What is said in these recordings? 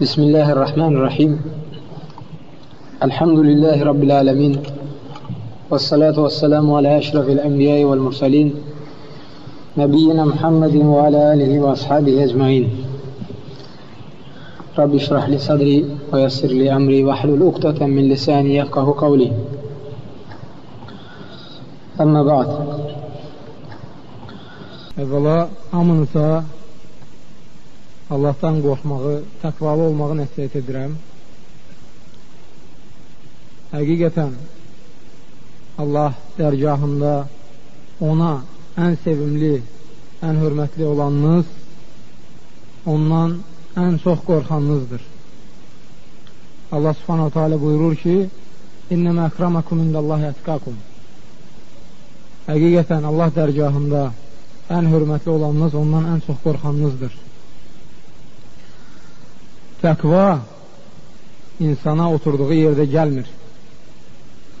بسم الله الرحمن الرحيم. الحمد لله رب العالمين والصلاة والسلام على أشرف الأنبياء والمرسلين نبينا محمد وعلى آله وأصحابه أجمعين. رب اشرح لي صدري ويسر لي أمري واحلل عقدة من لساني يفقه قولي. أما بعد. Əvvəla hamınıza Allahdan qorxmağı, təqvalı olmağı nəsiyyət edirəm. Həqiqətən Allah dərgahında ona ən sevimli, ən hörmətli olanınız ondan ən çox qorxanınızdır. Allah subhanahu teala buyurur ki, İnnəmə əkramakum indallahi ətqakum. Həqiqətən Allah dərgahında ən hörmətli olanınız ondan ən çox qorxanınızdır. Təqva insana oturduğu yerdə gəlmir.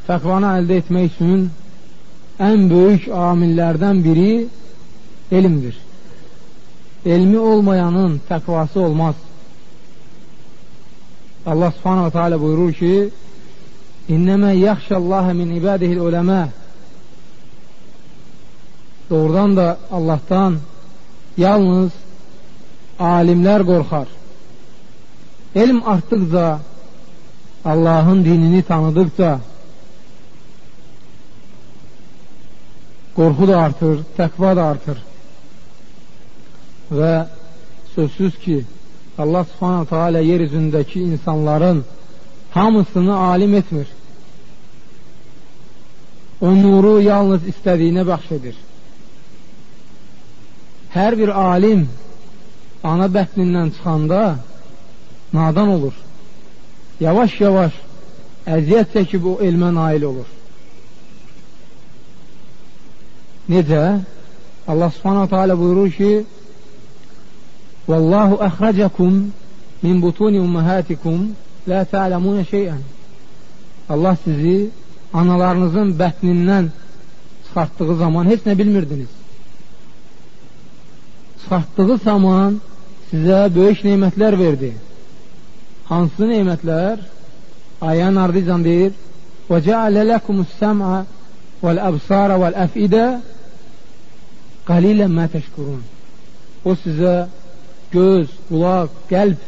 Təqvanı əldə etmək üçün ən böyük amillərdən biri elmdir. Elmi olmayanın təqvası olmaz. Allah subhanahu teala buyurur ki, İnnəmə yaxşəllahə min ibadihil uləmə doğrudan da Allahdan yalnız alimlər qorxar. Elm artdıqca, Allahın dinini tanıdıqca qorxu da artır, təqva da artır. Və sözsüz ki, Allah subhanahu teala yer üzündəki insanların hamısını alim etmir. O nuru yalnız istədiyinə bəxş edir hər bir alim ana bətnindən çıxanda nadan olur. Yavaş-yavaş əziyyət çəkib o elmə nail olur. Necə? Allah subhanahu teala buyurur ki Vallahu əxrəcəkum min butuni ümməhətikum la ta'lamunə şeyən Allah sizi analarınızın bətnindən çıxartdığı zaman heç nə bilmirdiniz çıxartdığı zaman sizə böyük neymətlər verdi. hansı nemətlər? Ayənin ardıcan deyir: "Və cəalə lekumus-səm'a vel-əbsara vel-əfidə qalilən mə təşkurun." O sizə göz, qulaq, qəlb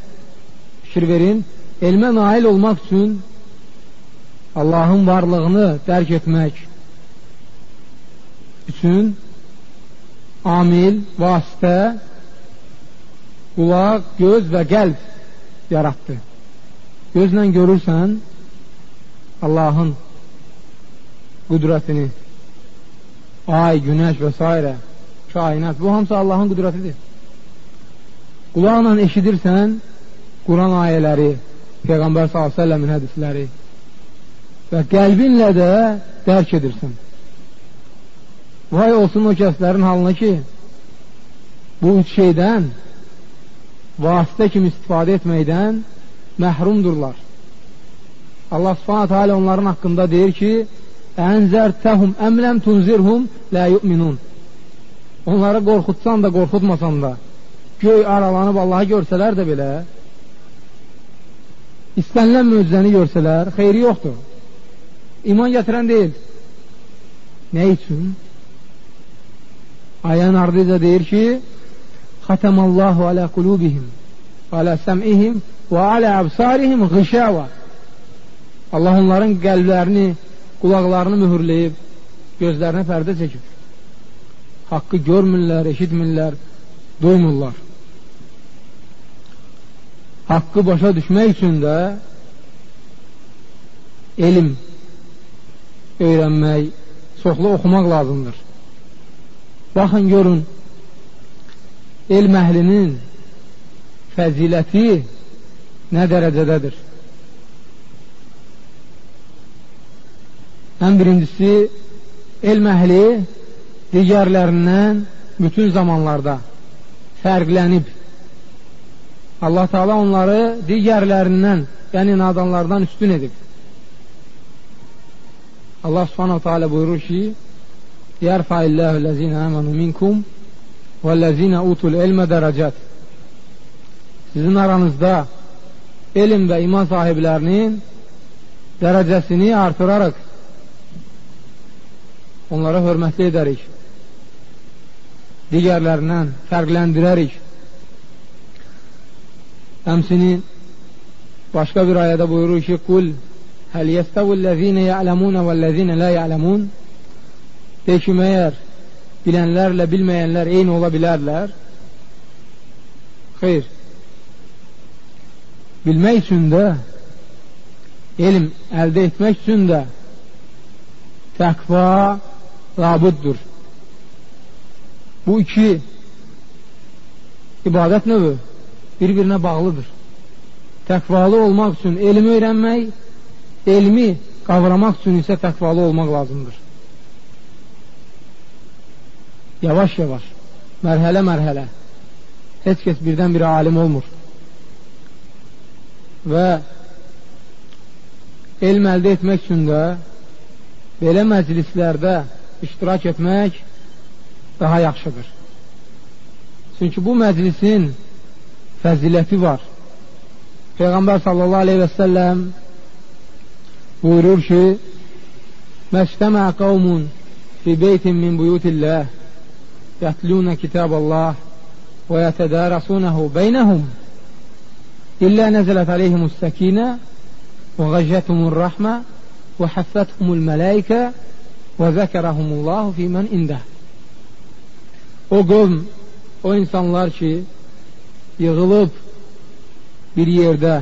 fikir verin. Elmə nail olmaq üçün Allahın varlığını dərk etmək üçün amil, vasitə, qulaq, göz və qəlb yarattı. Gözlə görürsən Allahın qüdrətini, ay, günəş və s. kainat, bu hamısı Allahın qüdrətidir. Qulaqla eşidirsən Quran ayələri, Peyğəmbər s.ə.v-in hədisləri və qəlbinlə də dərk edirsən. Vay olsun o kəslərin halına ki, bu üç şeydən vasitə kimi istifadə etməkdən məhrumdurlar. Allah subhanətə alə onların haqqında deyir ki, Ənzərtəhum əmləm tunzirhum lə yu'minun. Onları qorxutsan da, qorxutmasan da, göy aralanıb Allahı görsələr də belə, istənilən möcüzəni görsələr, xeyri yoxdur. İman gətirən deyil. Nə üçün? Ayənin ardıca deyir ki, Xətəməllahu alə qulubihim alə səmihim və alə əbsarihim qışəvə Allah onların qəlblərini, qulaqlarını mühürləyib, gözlərinə pərdə çəkib. Haqqı görmürlər, eşitmirlər, duymurlar. Haqqı başa düşmək üçün də elm öyrənmək, çoxlu oxumaq lazımdır. Baxın, görün, elm əhlinin fəziləti nə dərəcədədir? Ən birincisi, elm əhli digərlərindən bütün zamanlarda fərqlənib. Allah Teala onları digərlərindən, yəni nadanlardan üstün edib. Allah Subhanahu Teala buyurur ki: "Yarfa'illahu allazina amanu minkum vellezina utul ilme derecat." Sizin aranızda elm və iman sahiblərinin dərəcəsini artırarıq. Onlara hörmətli edərik. Digərlərindən fərqləndirərik. Həmsinin başqa bir ayədə buyurur ki, Qul həl yəstəvul-ləzinə ya'ləmunə vəl-ləzinə lə ya'ləmun De ki, məyər bilənlərlə bilməyənlər eyni ola bilərlər? Xeyr. Bilmək üçün də, elm əldə etmək üçün də təqva labuddur. Bu iki ibadət növü bir-birinə bağlıdır. Təqvalı olmaq üçün elmi öyrənmək, elmi qavramaq üçün isə təqvalı olmaq lazımdır. Yavaş-yavaş, mərhələ-mərhələ. Heç kəs birdən-birə alim olmur və elm əldə etmək üçün də belə məclislərdə iştirak etmək daha yaxşıdır. Çünki bu məclisin fəziləti var. Peyğəmbər sallallahu aleyhi və səlləm buyurur ki, Məstəmə qavmun fi beytin min buyutilləh yətlunə kitab Allah və yətədərəsunəhu beynəhum إلا نزلت عليهم السكينة وغشتهم الرحمة وحفتهم الملائكة وذكرهم الله في من عنده O qövm, o insanlar ki, yığılıb bir yerdə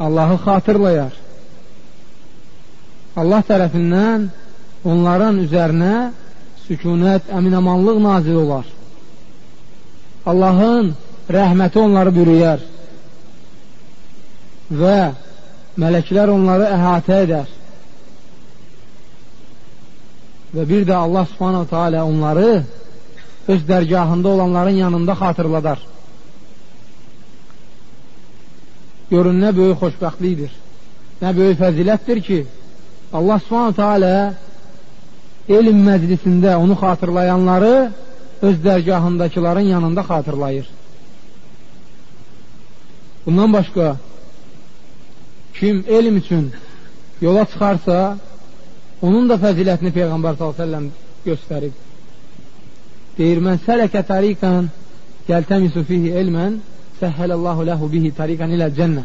Allahı xatırlayar. Allah tərəfindən onların üzərinə sükunət, əminamanlıq nazil olar. Allahın rəhməti onları bürüyər və mələklər onları əhatə edər. Və bir də Allah subhanahu teala onları öz dərgahında olanların yanında xatırladar. Görün, nə böyük xoşbəxtlikdir, nə böyük fəzilətdir ki, Allah subhanahu teala elm məclisində onu xatırlayanları öz dərgahındakıların yanında xatırlayır. Bundan başqa kim elm üçün yola çıxarsa, onun da fəzilətini Peyğəmbər s.ə.v göstərib. Deyir, mən sələkə tariqən gəltəmisu fihi elmən səhhələllahu ləhu bihi tariqən ilə cənnə.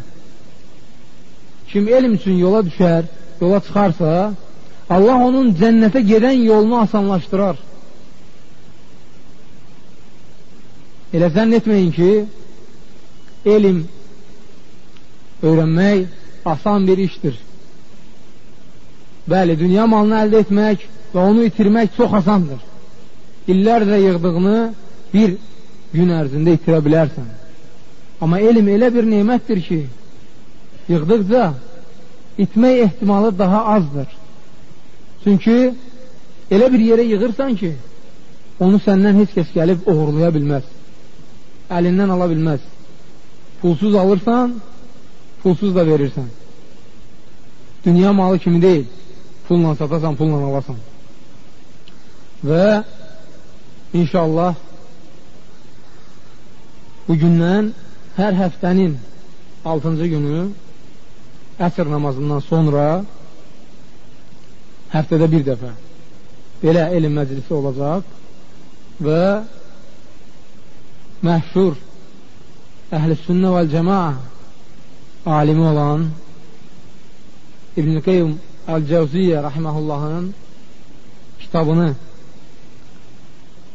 Kim elm üçün yola düşər, yola çıxarsa, Allah onun cənnətə gedən yolunu asanlaşdırar. Elə zənn etməyin ki, elm öyrənmək asan bir işdir. Bəli, dünya malını əldə etmək və onu itirmək çox asandır. İllərlə yığdığını bir gün ərzində itirə bilərsən. Amma elm elə bir neymətdir ki, yığdıqca itmək ehtimalı daha azdır. Çünki elə bir yerə yığırsan ki, onu səndən heç kəs gəlib oğurlaya bilməz. Əlindən ala bilməz. Pulsuz alırsan, pulsuz da verirsən. Dünya malı kimi deyil. Pulla satasan, pulla alasan. Və inşallah bugündən hər həftənin 6-cı günü əsr namazından sonra həftədə bir dəfə belə elm məclisi olacaq və məhşur əhl-i sünnə vəl cəmaa alimi olan İbn-i Qeym Əl-Cəvziyyə rahiməhullahın kitabını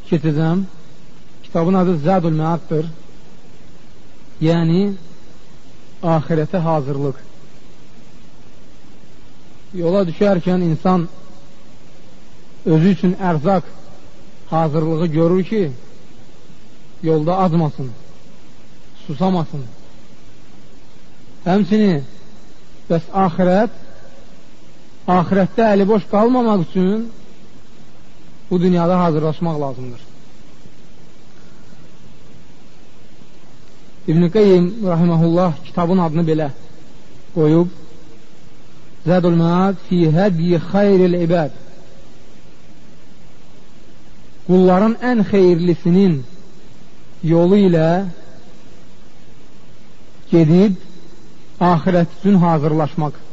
keçəcəm. Kitabın adı Zədül Məaddır. Yəni, ahirətə hazırlıq yola düşərkən insan özü üçün ərzaq hazırlığı görür ki, yolda azmasın, susamasın. Həmsini bəs axirət, axirətdə əli boş qalmamaq üçün bu dünyada hazırlaşmaq lazımdır. İbn-i Qeyyim rahiməhullah kitabın adını belə qoyub Zədul Məad fi hədyi xeyril ibəd Qulların ən xeyirlisinin yolu ilə gedib ahirət üçün hazırlaşmaq.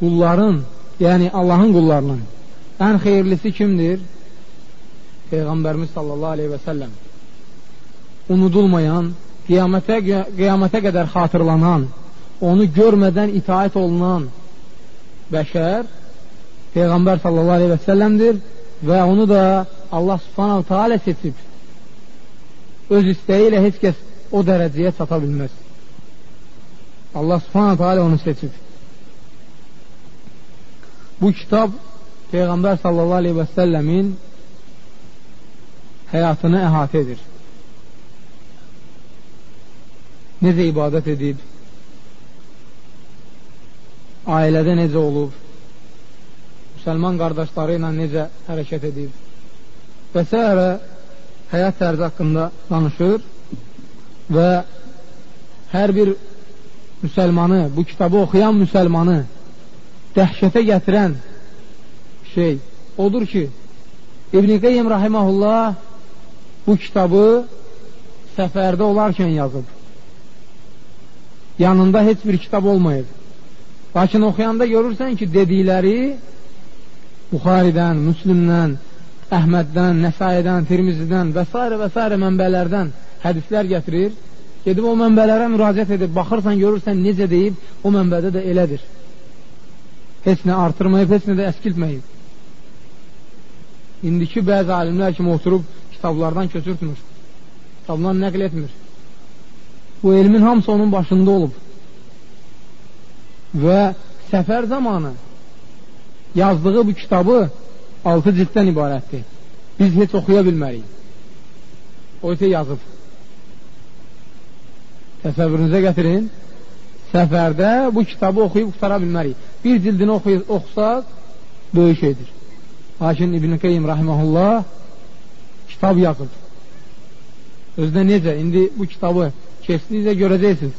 Qulların, yəni Allahın qullarının ən xeyirlisi kimdir? Peyğəmbərimiz sallallahu aleyhi və səlləm. Unudulmayan, qiyamətə, qiyamətə qədər xatırlanan, onu görmədən itaət olunan bəşər Peyğəmbər sallallahu aleyhi və səlləmdir və onu da Allah subhanahu teala seçib. Öz istəyi ilə heç kəs o dərəcəyə çata bilməz. Allah subhanahu teala onu seçib. Bu kitab Peyğəmbər sallallahu aleyhi və səlləmin həyatını əhatə edir. Necə ibadət edib, ailədə necə olub, müsəlman qardaşları ilə necə hərəkət edib və s. həyat tərzi haqqında danışır və hər bir müsəlmanı, bu kitabı oxuyan müsəlmanı dəhşətə gətirən şey odur ki, İbn-i Qeyyim Rahiməhullah bu kitabı səfərdə olarkən yazıb. Yanında heç bir kitab olmayıb. Lakin oxuyanda görürsən ki, dedikləri Buxaridən, Müslümdən, Əhməddən, Nəsaidən, Tirmizidən və s. və s. mənbələrdən hədislər gətirir. Gedib o mənbələrə müraciət edib, baxırsan, görürsən necə deyib, o mənbədə də elədir. Heç nə artırmayıb, heç nə də əskiltməyib. İndiki bəzi alimlər kimi oturub kitablardan köçürtmür. Kitabdan nəql etmir. Bu elmin hamısı onun başında olub. Və səfər zamanı yazdığı bu kitabı 6 cilddən ibarətdir. Biz heç oxuya bilmərik. O isə yazıb. Təsəvvürünüzə gətirin. Səfərdə bu kitabı oxuyub qutara bilmərik. Bir cildini oxusaq, böyük şeydir. Lakin İbn-i Qeym rahiməhullah kitab yazıb. Özdə necə? İndi bu kitabı keçdikcə görəcəksiniz.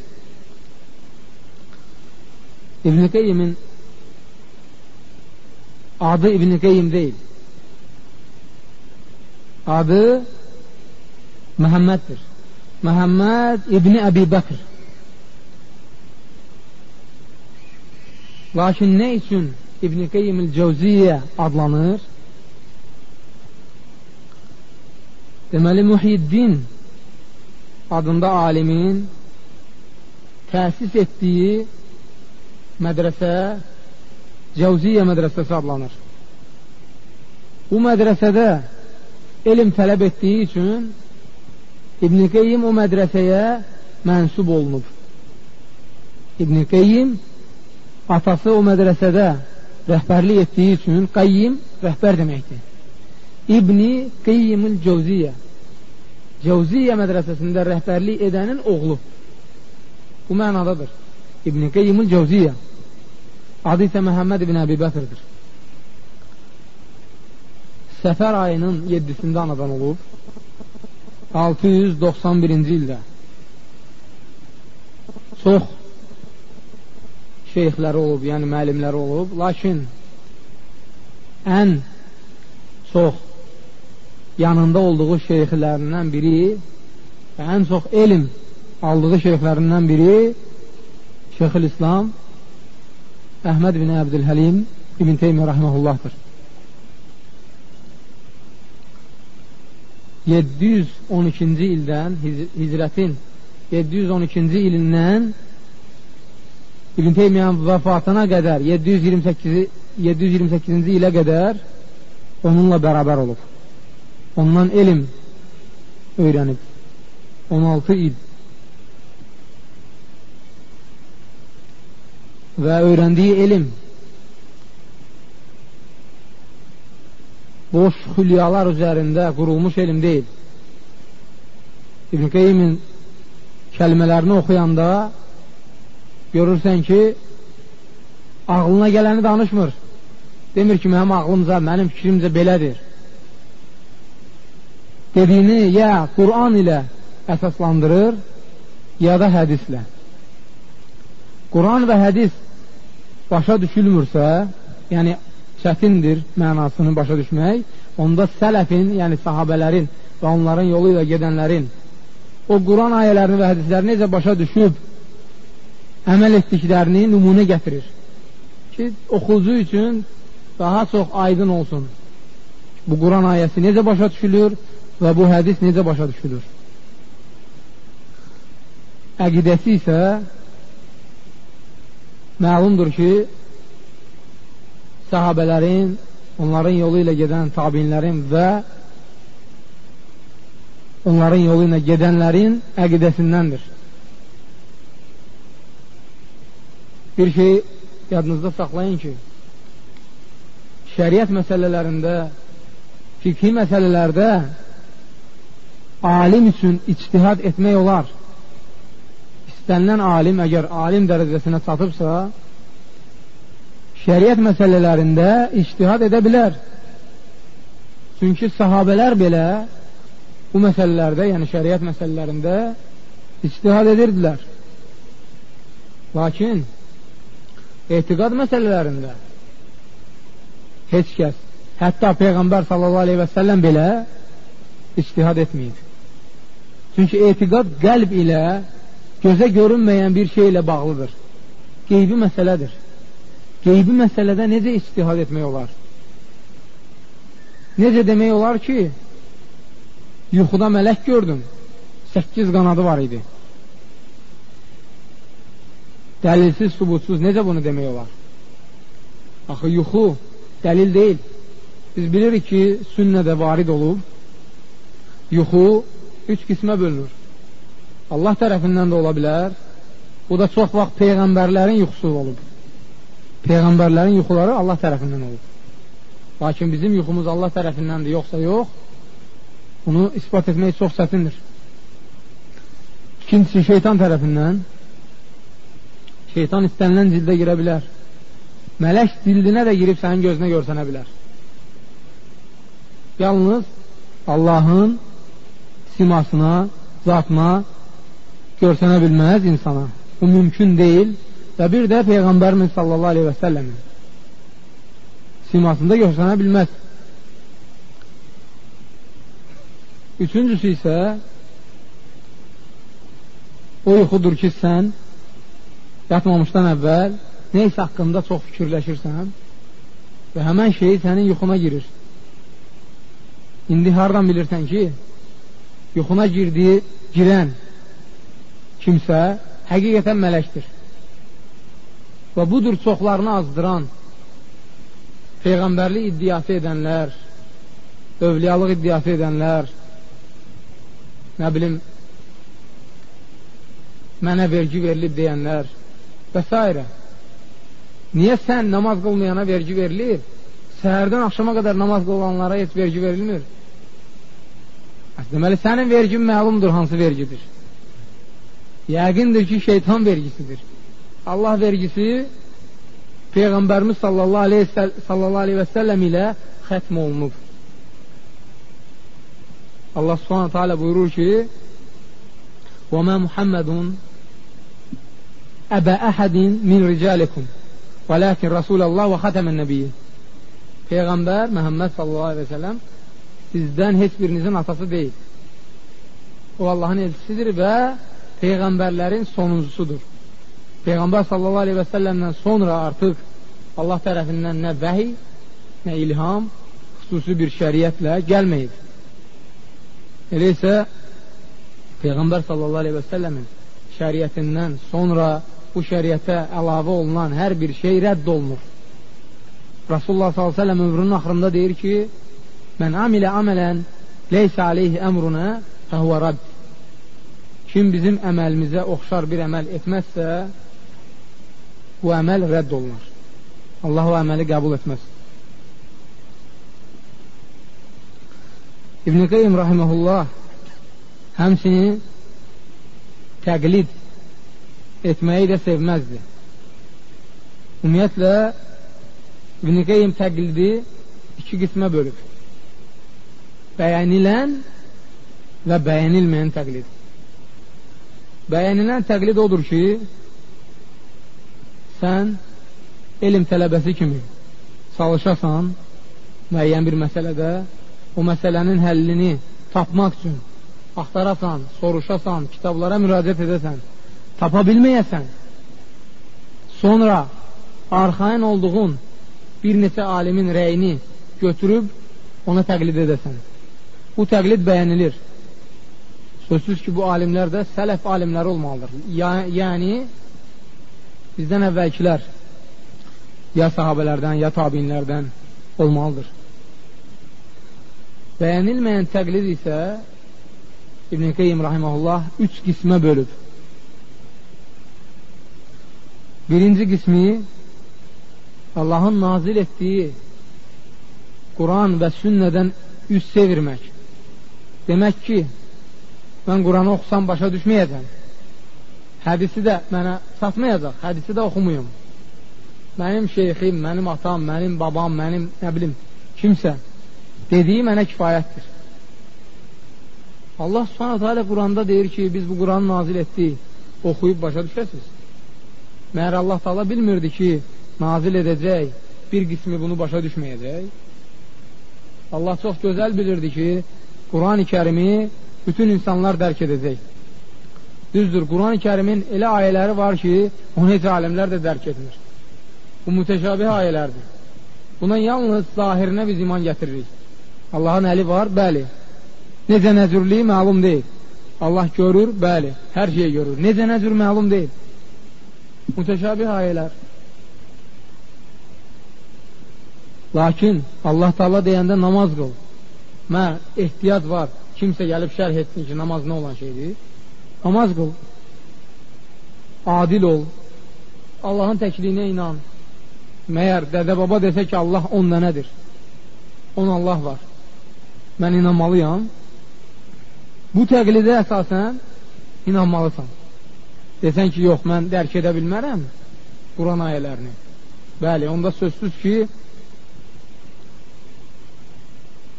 İbn-i Qeymin adı İbn-i Qeym deyil. Adı Məhəmməddir. Məhəmməd İbni Əbi Bəkr. Lakin nə üçün İbn-i Qeym-il Cəvziyyə adlanır? Deməli, Muhyiddin adında alimin təsis etdiyi mədrəsə Cəvziyyə mədrəsəsi adlanır. Bu mədrəsədə elm tələb etdiyi üçün İbn-i Qeyyim o mədrəsəyə mənsub olunub. İbn-i Qeyyim atası o mədrəsədə rəhbərlik etdiyi üçün Qayyim rəhbər deməkdir. İbn-i Qeyyimül Cəvziyyə Cəvziyyə mədrəsəsində rəhbərlik edənin oğlu. Bu mənadadır. İbn-i Qeyyimül Cəvziyyə Adı isə Məhəmməd ibn Əbi Bətirdir. Səfər ayının 7-sində anadan olub. 691-ci ildə. Çox şeyxləri olub, yəni müəllimləri olub. Lakin ən çox yanında olduğu şeyxlərindən biri və ən çox elm aldığı şeyxlərindən biri Şeyxül İslam Əhməd ibn Əbdülhəlim İbn Teymiyyə rəhməhullahdır. 712-ci ildən hicrətin 712-ci ilindən İbn Teymiyyənin vəfatına qədər 728 728-ci ilə qədər onunla bərabər olub. Ondan elm öyrənib. 16 il və öyrəndiyi elm boş xülyalar üzərində qurulmuş elm deyil. İbn Qeymin kəlmələrini oxuyanda görürsən ki, ağlına gələni danışmır. Demir ki, mənim ağlımca, mənim fikrimcə belədir. Dediyini ya Quran ilə əsaslandırır, ya da hədislə. Quran və hədis başa düşülmürsə, yəni çətindir mənasını başa düşmək, onda sələfin, yəni sahabələrin və onların yolu ilə gedənlərin o Quran ayələrini və hədislərini necə başa düşüb əməl etdiklərini nümunə gətirir ki, oxucu üçün daha çox aydın olsun. Bu Quran ayəsi necə başa düşülür və bu hədis necə başa düşülür. Əqidəsi isə məlumdur ki, sahabələrin, onların yolu ilə gedən tabinlərin və onların yolu ilə gedənlərin əqidəsindəndir. Bir şey yadınızda saxlayın ki, şəriət məsələlərində, fikhi məsələlərdə alim üçün içtihad etmək olar. İstənilən alim əgər alim dərəcəsinə çatıbsa, şəriət məsələlərində içtihad edə bilər. Çünki sahabələr belə bu məsələlərdə, yəni şəriət məsələlərində içtihad edirdilər. Lakin etiqad məsələlərində heç kəs, hətta Peyğəmbər sallallahu aleyhi və səlləm belə içtihad etməyib. Çünki etiqad qəlb ilə gözə görünməyən bir şey ilə bağlıdır. Qeybi məsələdir. Qeybi məsələdə necə içtihad etmək olar? Necə demək olar ki, yuxuda mələk gördüm, 8 qanadı var idi. Dəlilsiz, subutsuz necə bunu demək olar? Axı, yuxu dəlil deyil. Biz bilirik ki, sünnədə varid olub, yuxu üç qismə bölünür. Allah tərəfindən də ola bilər, bu da çox vaxt Peyğəmbərlərin yuxusu olub. Peyğəmbərlərin yuxuları Allah tərəfindən olub. Lakin bizim yuxumuz Allah tərəfindəndir, yoxsa yox, bunu ispat etmək çox çətindir. İkincisi, şeytan tərəfindən şeytan istənilən cildə girə bilər. Mələk cildinə də girib sənin gözünə görsənə bilər. Yalnız Allahın simasına, zatına görsənə bilməz insana. Bu mümkün deyil və bir də Peyğəmbərimiz sallallahu aleyhi və səlləmin simasında görsənə bilməz. Üçüncüsü isə o yuxudur ki, sən yatmamışdan əvvəl neysə haqqında çox fikirləşirsən və həmən şey sənin yuxuna girir. İndi hardan bilirsən ki, yuxuna girdiyi, girən kimsə həqiqətən mələkdir. Və budur çoxlarını azdıran, Peyğəmbərlik iddiası edənlər, övliyalıq iddiası edənlər, nə bilim, mənə vergi verilib deyənlər, və s. Niyə sən namaz qılmayana vergi verilir? Səhərdən axşama qədər namaz qılanlara heç vergi verilmir. Deməli, sənin vergin məlumdur hansı vergidir. Yəqindir ki, şeytan vergisidir. Allah vergisi Peyğəmbərimiz sallallahu aleyhi, sallallahu aleyhi və səlləm ilə xətm olunub. Allah subhanətə alə buyurur ki, وَمَا مُحَمَّدٌ əbə əhədin min ricalikum və lakin Rasulallah və xatəmən nəbiyyi Peyğəmbər Məhəmməd sallallahu aleyhi və sələm sizdən heç birinizin atası deyil. O Allahın elçisidir və Peyğəmbərlərin sonuncusudur. Peyğəmbər sallallahu aleyhi və səlləmdən sonra artıq Allah tərəfindən nə vəhiy, nə ilham, xüsusi bir şəriətlə gəlməyib. Elə isə Peyğəmbər sallallahu aleyhi və səlləmin şəriətindən sonra bu şəriətə əlavə olunan hər bir şey rədd olunur. Rasulullah s.ə.v ömrünün axırında deyir ki, Mən amilə əmələn leysə aleyhi əmruna fəhvə rədd. Kim bizim əməlimizə oxşar bir əməl etməzsə, bu əməl rədd olunur. Allah o əməli qəbul etməz. İbn-i Qeym rahiməhullah həmsinin təqlid etməyi də sevməzdi. Ümumiyyətlə, İbn-i Qeym təqlidi iki qismə bölüb. Bəyənilən və bəyənilməyən təqlid. Bəyənilən təqlid odur ki, sən elm tələbəsi kimi çalışasan müəyyən bir məsələdə o məsələnin həllini tapmaq üçün axtarasan, soruşasan, kitablara müraciət edəsən, tapa bilməyəsən, sonra arxain olduğun bir neçə alimin rəyini götürüb ona təqlid edəsən. Bu təqlid bəyənilir. Sözsüz ki, bu alimlər də sələf alimləri olmalıdır. Yəni, bizdən əvvəlkilər ya sahabələrdən, ya tabinlərdən olmalıdır. Bəyənilməyən təqlid isə İbn-i Qeym rahiməhullah üç qismə bölüb. Birinci qismi Allahın nazil etdiyi Quran və sünnədən üz sevirmək. Demək ki, mən Quranı oxusam başa düşməyəcəm. Hədisi də mənə satmayacaq, hədisi də oxumuyum. Mənim şeyxim, mənim atam, mənim babam, mənim, nə bilim, kimsə dediyi mənə kifayətdir. Allah subhanahu teala Quranda deyir ki, biz bu Quranı nazil etdik, oxuyub başa düşəsiniz. Məhər Allah taala bilmirdi ki, nazil edəcək, bir qismi bunu başa düşməyəcək. Allah çox gözəl bilirdi ki, Quran-ı kərimi bütün insanlar dərk edəcək. Düzdür, Quran-ı kərimin elə ayələri var ki, onu heç alimlər də dərk etmir. Bu mütəşabih ayələrdir. Buna yalnız zahirinə biz iman gətiririk. Allahın əli var, bəli. Necə nəcürliyi məlum deyil. Allah görür, bəli, hər şeyi görür. Necə nəcür məlum deyil. Mütəşabih ayələr. Lakin Allah Taala deyəndə namaz qıl. Mə ehtiyac var. Kimsə gəlib şərh etsin ki, namaz nə olan şeydir? Namaz qıl. Adil ol. Allahın təkliyinə inan. Məyər dədə baba desə ki, Allah on dənədir. On Allah var. Mən inanmalıyam. Bu təqlidə əsasən inanmalısan. Desən ki, yox, mən dərk edə bilmərəm Quran ayələrini. Bəli, onda sözsüz ki,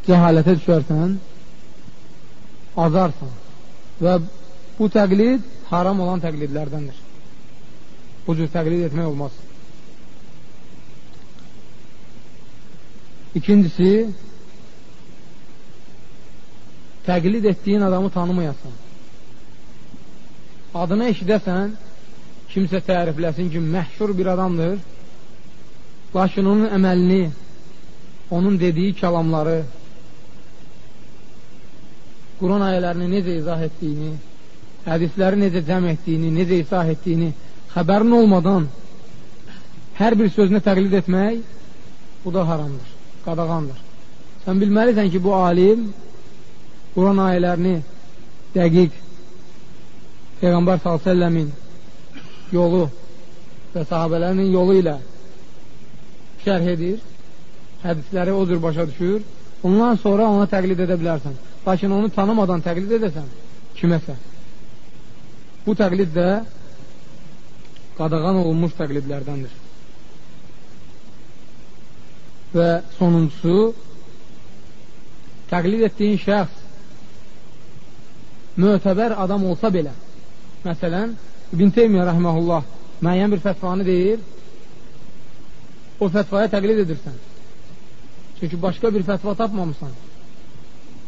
cəhalətə düşərsən, azarsan və bu təqlid haram olan təqlidlərdəndir. Bu cür təqlid etmək olmaz. İkincisi, təqlid etdiyin adamı tanımayasan. Adını eşidəsən, kimsə tərifləsin ki, məhşur bir adamdır, lakin onun əməlini, onun dediyi kəlamları, Quran ayələrini necə izah etdiyini, hədisləri necə cəm etdiyini, necə izah etdiyini xəbərin olmadan hər bir sözünə təqlid etmək bu da haramdır, qadağandır. Sən bilməlisən ki, bu alim Quran ayələrini dəqiq Peyğəmbər s.ə.v-in yolu və sahabələrinin yolu ilə şərh edir, hədisləri o cür başa düşür, ondan sonra ona təqlid edə bilərsən. Lakin onu tanımadan təqlid edəsən kiməsə. Bu təqlid də qadağan olunmuş təqlidlərdəndir. Və sonuncusu, təqlid etdiyin şəxs mötəbər adam olsa belə, məsələn, İbn Teymiyyə rəhməhullah müəyyən bir fətvanı deyir, o fətvaya təqlid edirsən. Çünki başqa bir fətva tapmamısan.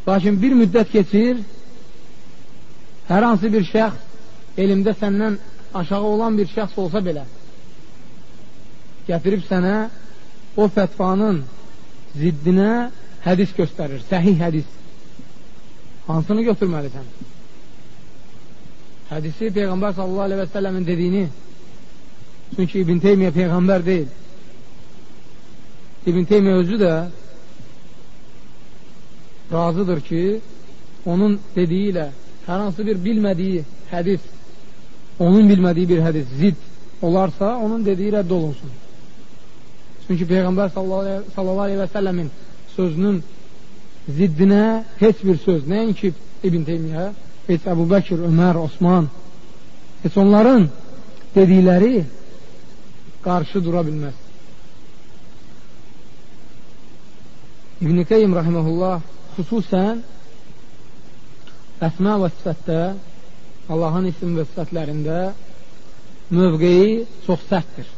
Lakin bir müddət keçir, hər hansı bir şəxs elmdə səndən aşağı olan bir şəxs olsa belə, gətirib sənə o fətvanın ziddinə hədis göstərir, səhih hədis. Hansını götürməlisən? Hədisi Peyğəmbər sallallahu aleyhi və səlləmin dediyini, çünki İbn Teymiyyə Peyğəmbər deyil. İbn Teymiyyə özü də razıdır ki, onun dediyi ilə hər hansı bir bilmədiyi hədis, onun bilmədiyi bir hədis zid olarsa, onun dediyi rədd olunsun. Çünki Peyğəmbər sallallahu aleyhi və səlləmin sözünün ziddinə heç bir söz, nəinki İbn Teymiyyə, heç Əbu Bəkir, Ömər, Osman, heç onların dedikləri qarşı dura bilməz. İbn-i Qeym rahiməhullah xüsusən əsmə və sifətdə Allahın isim və sifətlərində mövqeyi çox sərtdir.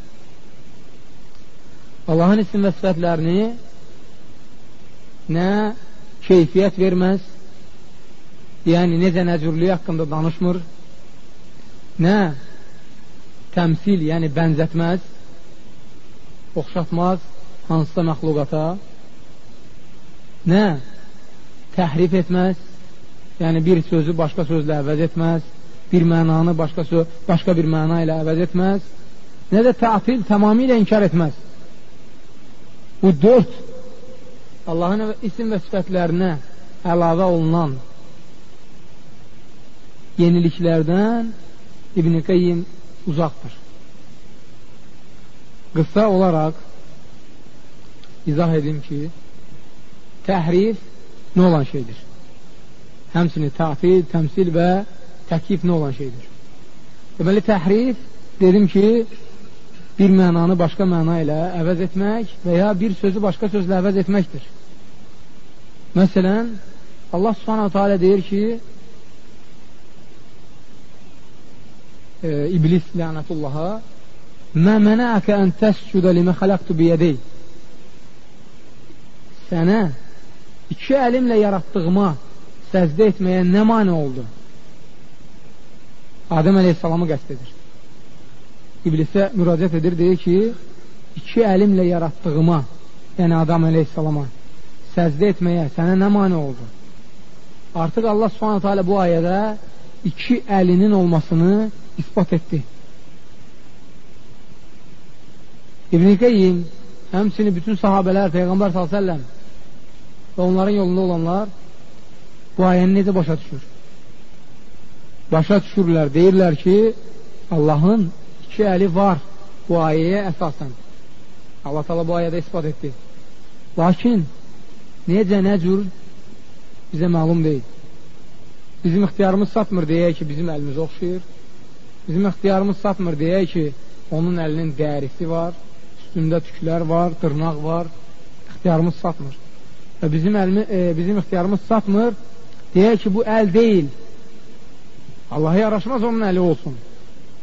Allahın isim və sifətlərini nə keyfiyyət verməz, yəni necə nəcürlüyü haqqında danışmır, nə təmsil, yəni bənzətməz, oxşatmaz hansısa məxluqata, nə təhrif etməz, yəni bir sözü başqa sözlə əvəz etməz, bir mənanı başqa, söz, başqa bir məna ilə əvəz etməz, nə də tətil tamamilə inkar etməz. Bu dörd Allahın isim və sifətlərinə əlavə olunan yeniliklərdən İbn-i Qeyyim uzaqdır. Qısa olaraq izah edim ki, təhrif nə olan şeydir? Həmsini tətil, təmsil və təklif nə olan şeydir? Deməli, təhrif dedim ki, bir mənanı başqa məna ilə əvəz etmək və ya bir sözü başqa sözlə əvəz etməkdir. Məsələn, Allah subhanahu teala deyir ki, e, İblis lənətullaha Mə mənəəkə ən təscudə limə xələqtu biyədey Sənə iki əlimlə yaratdığıma səcdə etməyə nə mani oldu? Adəm əleyhissalamı qəst edir. İblisə müraciət edir, deyir ki, iki əlimlə yaratdığıma, yəni Adam əleyhissalama səcdə etməyə sənə nə mani oldu? Artıq Allah subhanətə alə bu ayədə iki əlinin olmasını ispat etdi. İbn-i Qeyyim həmsini bütün sahabələr, Peyğəmbər s.ə.v və onların yolunda olanlar bu ayəni necə başa düşür? Başa düşürlər, deyirlər ki, Allahın iki əli var bu ayəyə əsasən. Allah tala bu ayədə ispat etdi. Lakin necə, nə cür bizə məlum deyil. Bizim ixtiyarımız satmır deyək ki, bizim əlimiz oxşayır. Bizim ixtiyarımız satmır deyək ki, onun əlinin dərisi var, üstündə tüklər var, dırnaq var. İxtiyarımız satmır. Və bizim, əlmi, e, bizim ixtiyarımız satmır deyək ki, bu əl deyil. Allaha yaraşmaz onun əli olsun.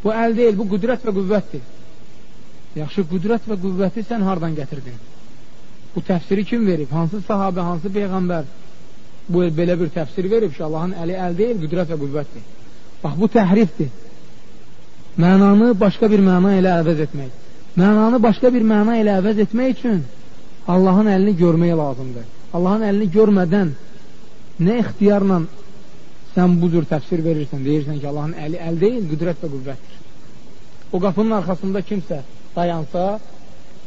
Bu əl deyil, bu qüdrət və qüvvətdir. Yaxşı, qüdrət və qüvvəti sən hardan gətirdin? Bu təfsiri kim verib? Hansı sahabə, hansı peyğəmbər bu belə bir təfsir verib ki, Allahın əli əl deyil, qüdrət və qüvvətdir. Bax, bu təhrifdir. Mənanı başqa bir məna ilə əvəz etmək. Mənanı başqa bir məna ilə əvəz etmək üçün Allahın əlini görmək lazımdır. Allahın əlini görmədən nə ixtiyarla sən bu cür təfsir verirsən, deyirsən ki, Allahın əli əl deyil, qüdrət və qüvvətdir. O qapının arxasında kimsə dayansa,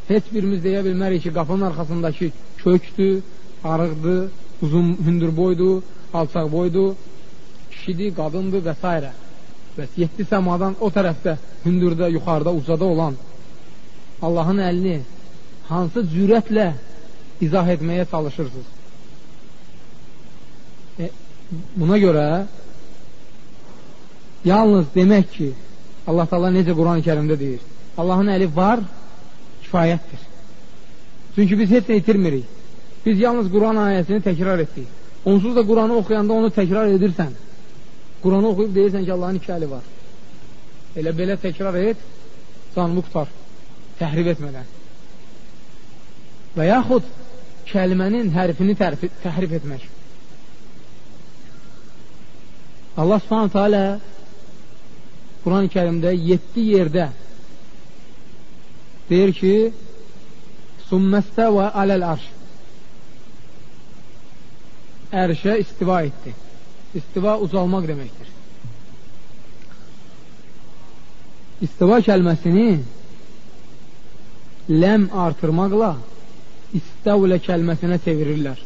heç birimiz deyə bilmərik ki, qapının arxasındakı kökdür, arıqdır, uzun hündür boydur, alçaq boydur, kişidir, qadındır və s. Bəs yetdi səmadan o tərəfdə, hündürdə, yuxarıda, ucada olan Allahın əlini hansı cürətlə izah etməyə çalışırsınız? E, buna görə yalnız demək ki, Allah Taala necə Quran-ı Kərimdə deyir, Allahın əli var, kifayətdir. Çünki biz heç nə itirmirik. Biz yalnız Quran ayəsini təkrar etdik. Onsuz da Quranı oxuyanda onu təkrar edirsən. Quranı oxuyub deyirsən ki, Allahın iki əli var. Elə belə təkrar et, canını qutar, təhrif etmədən. Və yaxud kəlmənin hərfini təhrif etmək. Allah subhanətə alə Quran-ı kərimdə 7 yerdə deyir ki Summəstəvə aləl arş Ərşə istiva etdi. İstiva uzalmaq deməkdir. İstiva kəlməsini ləm artırmaqla istəvlə kəlməsinə çevirirlər.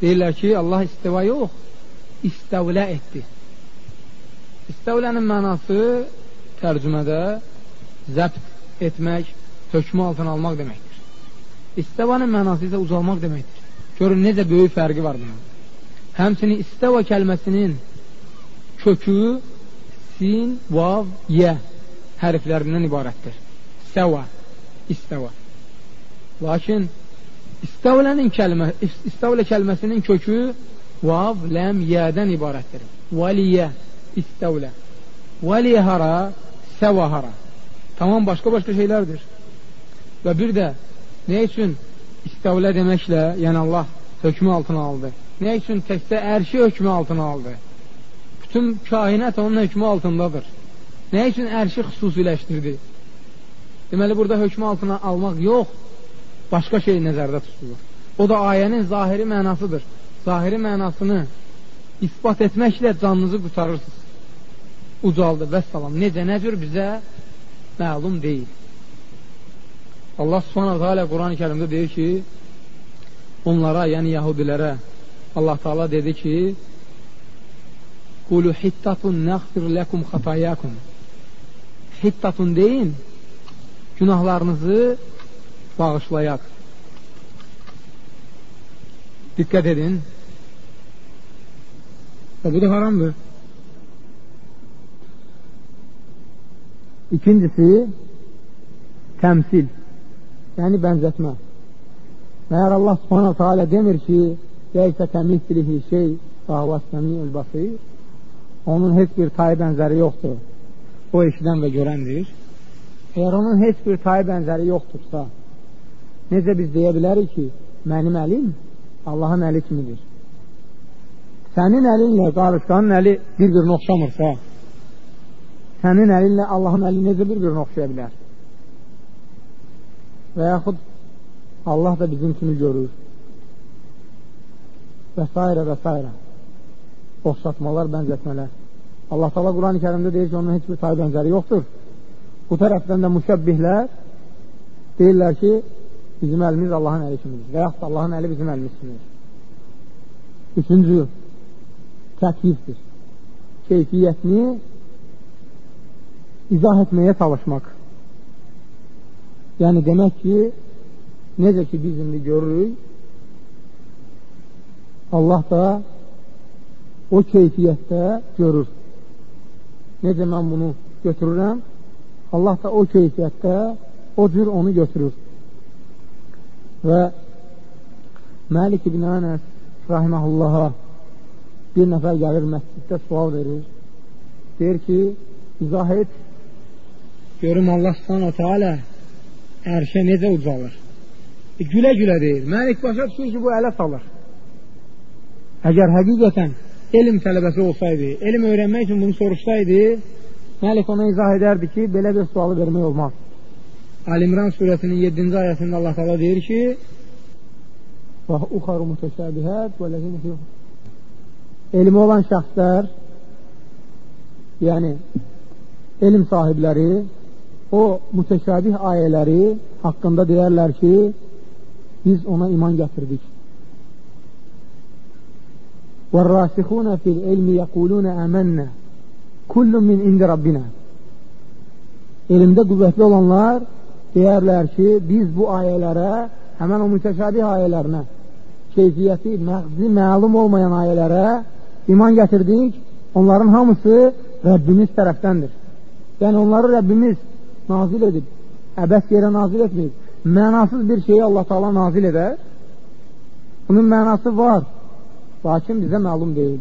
Deyirlər ki, Allah istiva yox, istəvlə etdi. İstəvlənin mənası tərcümədə zəbt etmək, hökmü altına almaq deməkdir. İstəvanın mənası isə uzalmaq deməkdir. Görün, necə böyük fərqi var bunun. Həmçinin istəva kəlməsinin kökü sin, vav, yə hərflərindən ibarətdir. Səva, istəva. Lakin istəvlənin kəlmə, istəvlə kəlməsinin kökü vav, ləm, yədən ibarətdir. Valiyə istəvlə. Vəli hara, səva hara. Tamam başqa-başqa şeylərdir. Və bir də nə üçün istəvlə deməklə, yəni Allah hökmü altına aldı. Nə üçün təkcə ərşi hökmü altına aldı? Bütün kainət onun hökmü altındadır. Nə üçün ərşi xüsusiləşdirdi? Deməli, burada hökmü altına almaq yox, başqa şey nəzərdə tutulur. O da ayənin zahiri mənasıdır. Zahiri mənasını ispat etməklə canınızı qutarırsınız. Ucaldı və salam. Necə, nə cür bizə məlum deyil. Allah subhanahu teala Quran-ı kərimdə deyir ki, onlara, yəni yahudilərə Allah Taala dedi ki, Qulu hittatun nəxfir ləkum xatayakum. Hittatun deyin, günahlarınızı bağışlayaq. Diqqət edin. Və bu da haramdır. İkincisi, təmsil, yəni bənzətmə. Məyər Allah subhanahu teala demir ki, Leysə kəmislihi şey və səmiul basir onun heç bir tayı bənzəri yoxdur. O eşidən və görəndir. Əgər onun heç bir tayı bənzəri yoxdursa, necə biz deyə bilərik ki, mənim əlim Allahın əli kimidir. Sənin əlinlə qarışqanın əli bir-birinə oxşamırsa, sənin əlinlə Allahın əli necə bir-birinə oxşaya bilər? Və yaxud Allah da bizim kimi görür və s. və s. Oxşatmalar, bənzətmələr. Allah Taala Quran-ı Kərimdə deyir ki, onun heç bir tay bənzəri yoxdur. Bu tərəfdən də müşəbbihlər deyirlər ki, bizim əlimiz Allahın əli kimidir və yaxud Allahın əli bizim əlimiz kimidir. Üçüncü, təklifdir. Keyfiyyətini izah etməyə çalışmaq. Yəni, demək ki, necə ki, biz indi görürük, Allah da o keyfiyyətdə görür. Necə mən bunu götürürəm, Allah da o keyfiyyətdə o cür onu götürür. Və Məlik ibn Ənəs rahiməhullaha bir nəfər gəlir məsciddə sual verir. Deyir ki, izah et, görüm Allah subhanahu teala ərşə necə ucalır. E, gülə-gülə deyir. Məlik başa düşür ki, bu ələ salır. Əgər həqiqətən elm tələbəsi olsaydı, elm öyrənmək üçün bunu soruşsaydı, Məlik ona izah edərdi ki, belə bir sualı vermək olmaz. Alimran surəsinin 7-ci ayəsində Allah təala deyir ki: "Və uxaru mutəşabihət və ləzina fi Elmi olan şəxslər, yəni elm sahibləri o mütəşabih ayələri haqqında deyərlər ki, biz ona iman gətirdik. والراسخون في العلم يقولون آمنا كل من indi Rabbina elmdə qüvvətli olanlar deyərlər ki, biz bu ayələrə, həmən o mütəşabih ayələrinə, keyfiyyəti, məğzi, məlum olmayan ayələrə iman gətirdik, onların hamısı Rəbbimiz tərəfdəndir. Yəni, onları Rəbbimiz nazil edib, əbəs yerə nazil etməyib. Mənasız bir şeyi Allah-u Teala nazil edər. Bunun mənası var. Lakin bizə məlum deyil.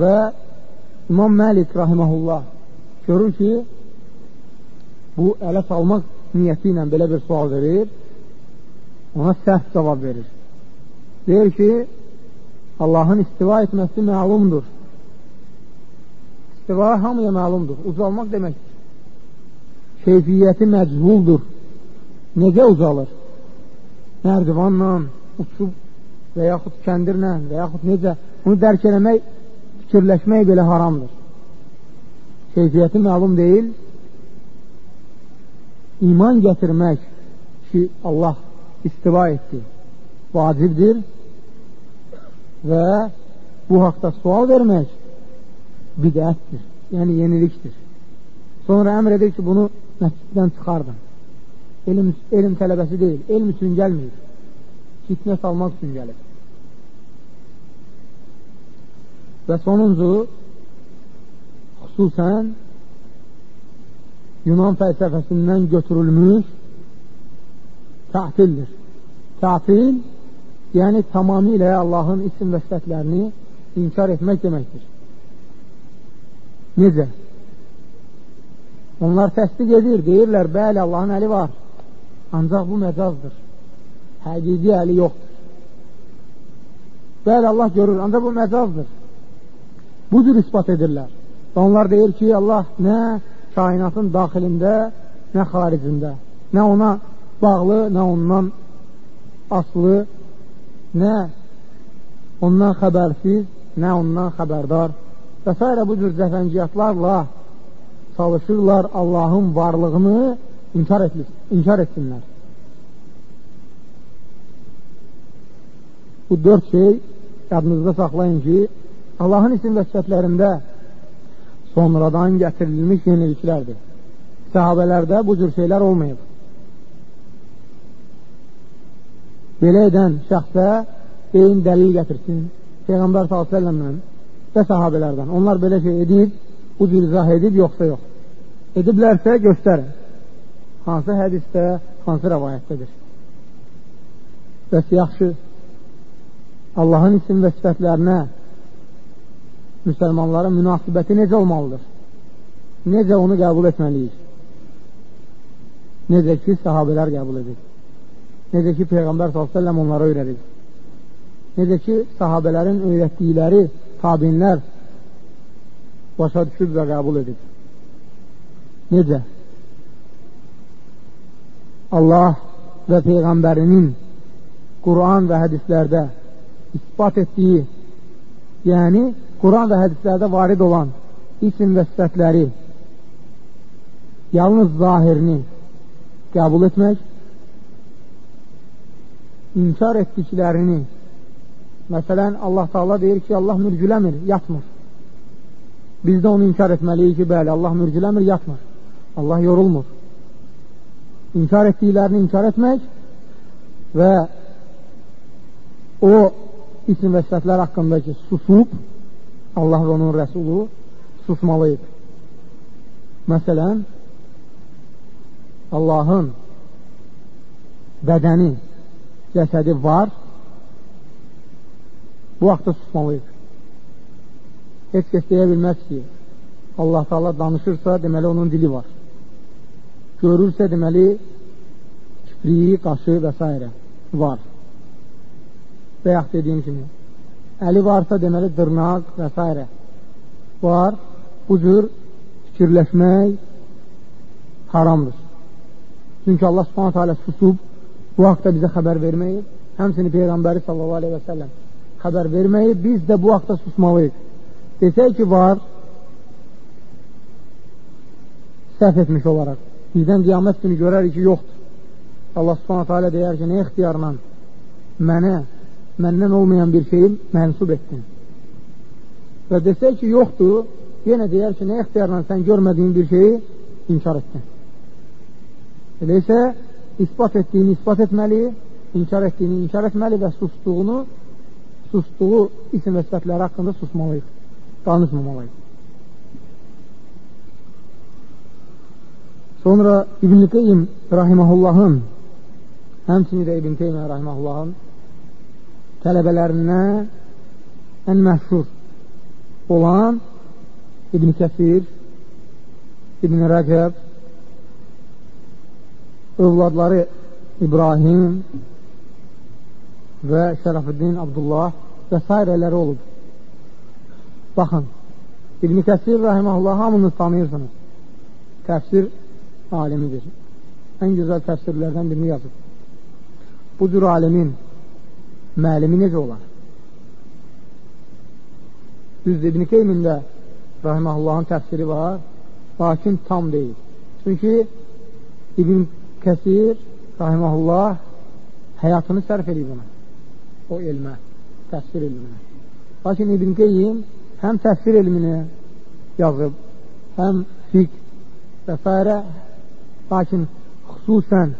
Və İmam Məlik rahiməhullah görür ki, bu ələ salmaq niyyəti ilə belə bir sual verir, ona səhv cavab verir. Deyir ki, Allahın istiva etməsi məlumdur. İstiva hamıya məlumdur. Ucalmaq deməkdir. Keyfiyyəti məcbuldur. Necə ucalır? Nərdivanla, uçub və yaxud kəndirlə və yaxud necə bunu dərk eləmək, fikirləşmək belə haramdır. Keyfiyyəti məlum deyil. İman gətirmək ki, Allah istiva etdi, vacibdir və bu haqda sual vermək bidətdir, yəni yenilikdir. Sonra əmr edir ki, bunu məsciddən çıxardın. Elm, elm tələbəsi deyil, elm üçün gəlməyir fitnə salmaq üçün gəlir. Və sonuncu, xüsusən Yunan fəlsəfəsindən götürülmüş tətildir. Tətil, yəni tamamilə Allahın isim və sifətlərini inkar etmək deməkdir. Necə? Onlar təsdiq edir, deyirlər, bəli, Allahın əli var. Ancaq bu məcazdır həqiqi əli yoxdur. Bəli, Allah görür, ancaq bu məcazdır. Bu cür ispat edirlər. Və onlar deyir ki, Allah nə kainatın daxilində, nə xaricində, nə ona bağlı, nə ondan aslı, nə ondan xəbərsiz, nə ondan xəbərdar və s. bu cür zəfənciyyatlarla çalışırlar Allahın varlığını inkar, etmiş, inkar etsinlər. Bu dörd şey yadınızda saxlayın ki, Allahın isim və sifətlərində sonradan gətirilmiş yeniliklərdir. Səhabələrdə bu cür şeylər olmayıb. Belə edən şəxsə beyin dəlil gətirsin Peyğəmbər s.ə.v-dən və sahabələrdən. Onlar belə şey edib, bu cür izah edib, yoxsa yox. Ediblərsə göstərin. Hansı hədisdə, hansı rəvayətdədir. Bəs yaxşı, Allahın isim və sifətlərinə müsəlmanların münasibəti necə olmalıdır? Necə onu qəbul etməliyik? Necə ki, sahabələr qəbul edir. Necə ki, Peyğəmbər s.ə.v onlara öyrədir. Necə ki, sahabələrin öyrətdikləri tabinlər başa düşüb və qəbul edib. Necə? Allah və Peyğəmbərinin Quran və hədislərdə ispat etdiyi, yəni Quran və hədislərdə varid olan isim və sifətləri yalnız zahirini qəbul etmək, inkar etdiklərini, məsələn, Allah Taala deyir ki, Allah mürgüləmir, yatmır. Biz də onu inkar etməliyik ki, bəli, Allah mürgüləmir, yatmır. Allah yorulmur. İnkar etdiklərini inkar etmək və o isim və sifətlər haqqında ki, susub, Allah və onun rəsulu susmalıyıq. Məsələn, Allahın bədəni, cəsədi var, bu vaxtda susmalıyıq. Heç kəs deyə bilməz ki, Allah Taala danışırsa, deməli onun dili var. Görürsə, deməli kipriyi, qaşı və s. var və yaxud dediyim kimi əli varsa deməli dırnaq və s. var bu cür fikirləşmək haramdır. Çünki Allah subhanətə alə susub bu haqda bizə xəbər verməyib həmsini Peyğəmbəri sallallahu aleyhi və səlləm xəbər verməyib biz də bu haqda susmalıyıq. Desək ki var səhv etmiş olaraq. Bizdən qiyamət günü görərik ki yoxdur. Allah subhanətə alə deyər ki nə ixtiyarla mənə məndən olmayan bir şeyi mənsub etdin. Və desək ki, yoxdur, yenə deyər ki, nə ixtiyarla sən görmədiyin bir şeyi inkar etdin. Elə isə ispat etdiyini ispat etməli, inkar etdiyini inkar etməli və sustuğunu, sustuğu isim və sifətləri haqqında susmalıyıq, danışmamalıyıq. Sonra İbn-i Qeym Rahimahullahın, həmçini də İbn-i Teymiyyə Rahimahullahın tələbələrindən ən məşhur olan İbn Kəsir, İbn Rəcəb, övladları İbrahim və Şərəfüddin Abdullah və s. olub. Baxın, İbn Kəsir rəhiməhullah hamınız tanıyırsınız. Təfsir alimidir. Ən gözəl təfsirlərdən birini yazıb. Bu cür alimin müəllimi necə olar? Düzdür, İbn-i Keymində Rahiməhullahın təfsiri var, lakin tam deyil. Çünki İbn Kəsir Rahiməhullah həyatını sərf edib ona, o elmə, təfsir elminə. Lakin İbn Qeyyim həm təfsir elmini yazıb, həm fiqh və s. Lakin xüsusən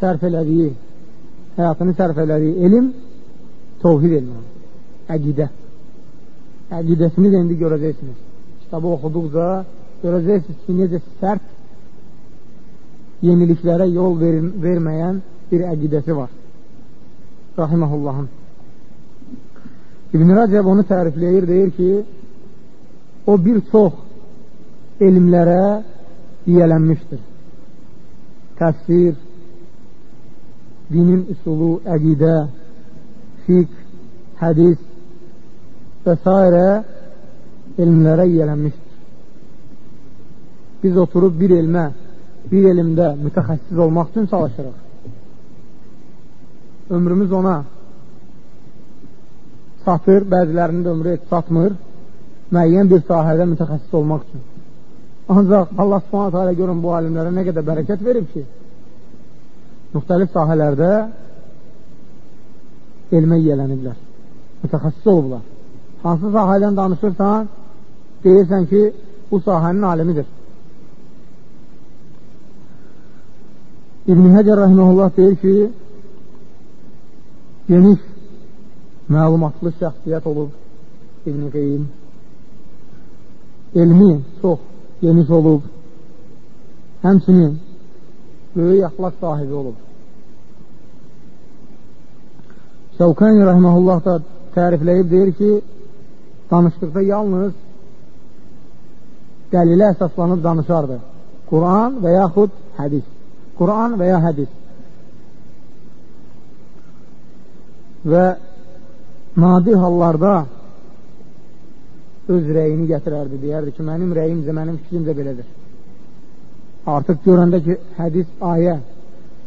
sərf elədiyi, həyatını sərf elədiyi elm Tovhid elmi, əqidə. Əqidəsini də indi görəcəksiniz. Kitabı oxuduqca görəcəksiniz ki, necə sərt yeniliklərə yol ver verməyən bir əqidəsi var. Rahiməhullahın. İbn Rəcəb onu tərifləyir, deyir ki, o bir çox elmlərə yiyələnmişdir. Təfsir, dinin üsulu, əqidə, fiqh, hədis və s. elmlərə yiyələnmişdir. Biz oturub bir elmə, bir elmdə mütəxəssis olmaq üçün çalışırıq. Ömrümüz ona satır, bəzilərinin də ömrü satmır, müəyyən bir sahədə mütəxəssis olmaq üçün. Ancaq Allah subhanətə alə görün bu alimlərə nə qədər bərəkət verib ki, müxtəlif sahələrdə elmə yiyələniblər, mütəxəssis olublar. Hansı sahədən danışırsan, deyirsən ki, bu sahənin alimidir. İbn-i Həcər rəhməhullah deyir ki, geniş, məlumatlı şəxsiyyət olub İbn-i Qeym. Elmi çox geniş olub, həmsinin böyük əxlaq sahibi olub. Şəvkəni rəhməhullah da tərifləyib deyir ki, danışdıqda yalnız dəlilə əsaslanıb danışardı. Quran və yaxud hədis. Quran və ya hədis. Və nadir hallarda öz rəyini gətirərdi, deyərdi ki, mənim rəyimcə, mənim fikrimcə belədir. Artıq görəndə ki, hədis, ayə,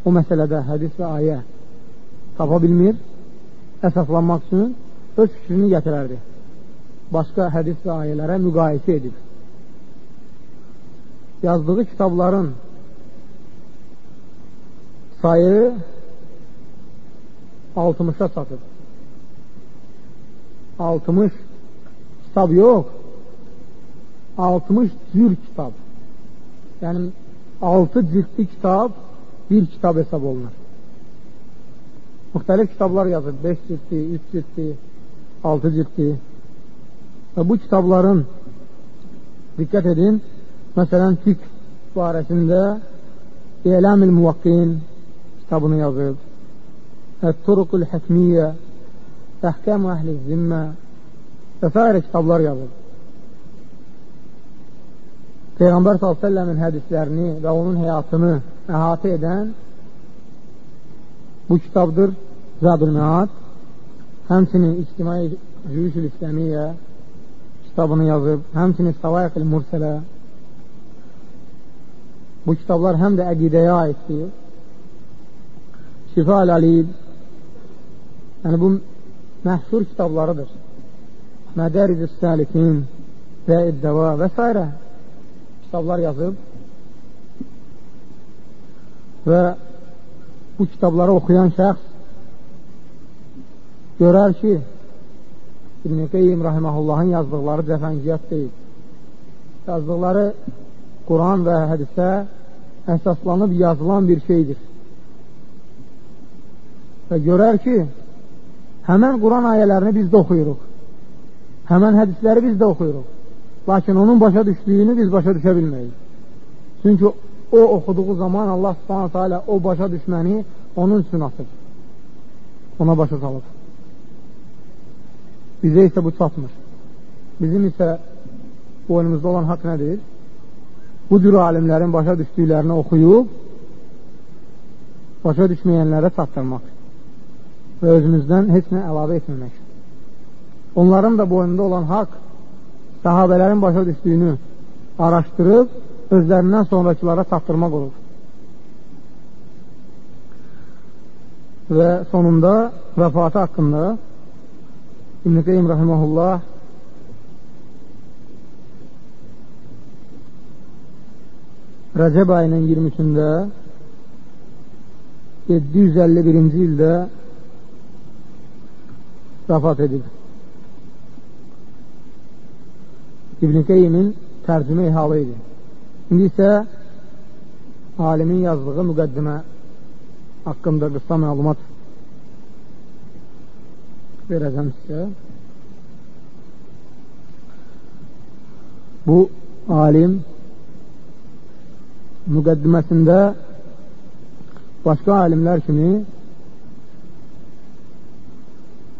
o məsələdə hədis və ayə tapa bilmir, əsaslanmaq üçün öz fikrini gətirərdi. Başqa hədis və ayələrə müqayisə edib. Yazdığı kitabların sayı 60-a çatır. 60 kitab yox, 60 cür kitab. Yəni, 6 ciltli kitab bir kitab hesab olunur. Müxtəlif kitablar yazır, 5 ciltli, 3 ciltli, 6 ciltli. Və bu kitabların, diqqət edin, məsələn, fiqh barəsində İləmil Muvaqqiyin kitabını yazıb, Ət-Turuqul Həkmiyyə, Əhkəm-ı Əhl-i Zimmə, və s. kitablar yazır. Peyğəmbər s.ə.v-in hədislərini və onun həyatını əhatə edən bu kitabdır Zadül Məad, həmçinin İctimai Cüyüşül İsləmiyyə kitabını yazıb, həmçinin Savayəqil Mursələ bu kitablar həm də əqidəyə aiddir. Şifa Ələlil yəni bu məhsur kitablarıdır. Mədəricü Səlikin və İddəva və s. kitablar yazıb və bu kitabları oxuyan şəxs görər ki, İbn-i Qeym Rahiməhullahın yazdıqları cəfəngiyyət deyil. Yazdıqları Quran və hədisə əsaslanıb yazılan bir şeydir. Və görər ki, həmən Quran ayələrini biz də oxuyuruq. Həmən hədisləri biz də oxuyuruq. Lakin onun başa düşdüyünü biz başa düşə bilməyiz. Çünki o oxuduğu zaman Allah subhanətə alə o başa düşməni onun üçün atır. Ona başa salır. Bizə isə bu çatmır. Bizim isə boynumuzda olan haqq nədir? Bu cür alimlərin başa düşdüklərini oxuyub, başa düşməyənlərə çatdırmaq və özümüzdən heç nə əlavə etməmək onların da boynunda olan haqq sahabələrin başa düşdüyünü araşdırıb özlərindən sonrakılara çatdırmaq olur. Və sonunda vəfatı haqqında İbn-i Qeym Rəhməhullah Rəcəb ayının 23-də 751-ci ildə vəfat edib. İbn-i Qeymin tərcümə halı idi. İndi isə alimin yazdığı müqəddimə haqqında qısa məlumat verəcəm sizə. Bu alim müqəddiməsində başqa alimlər kimi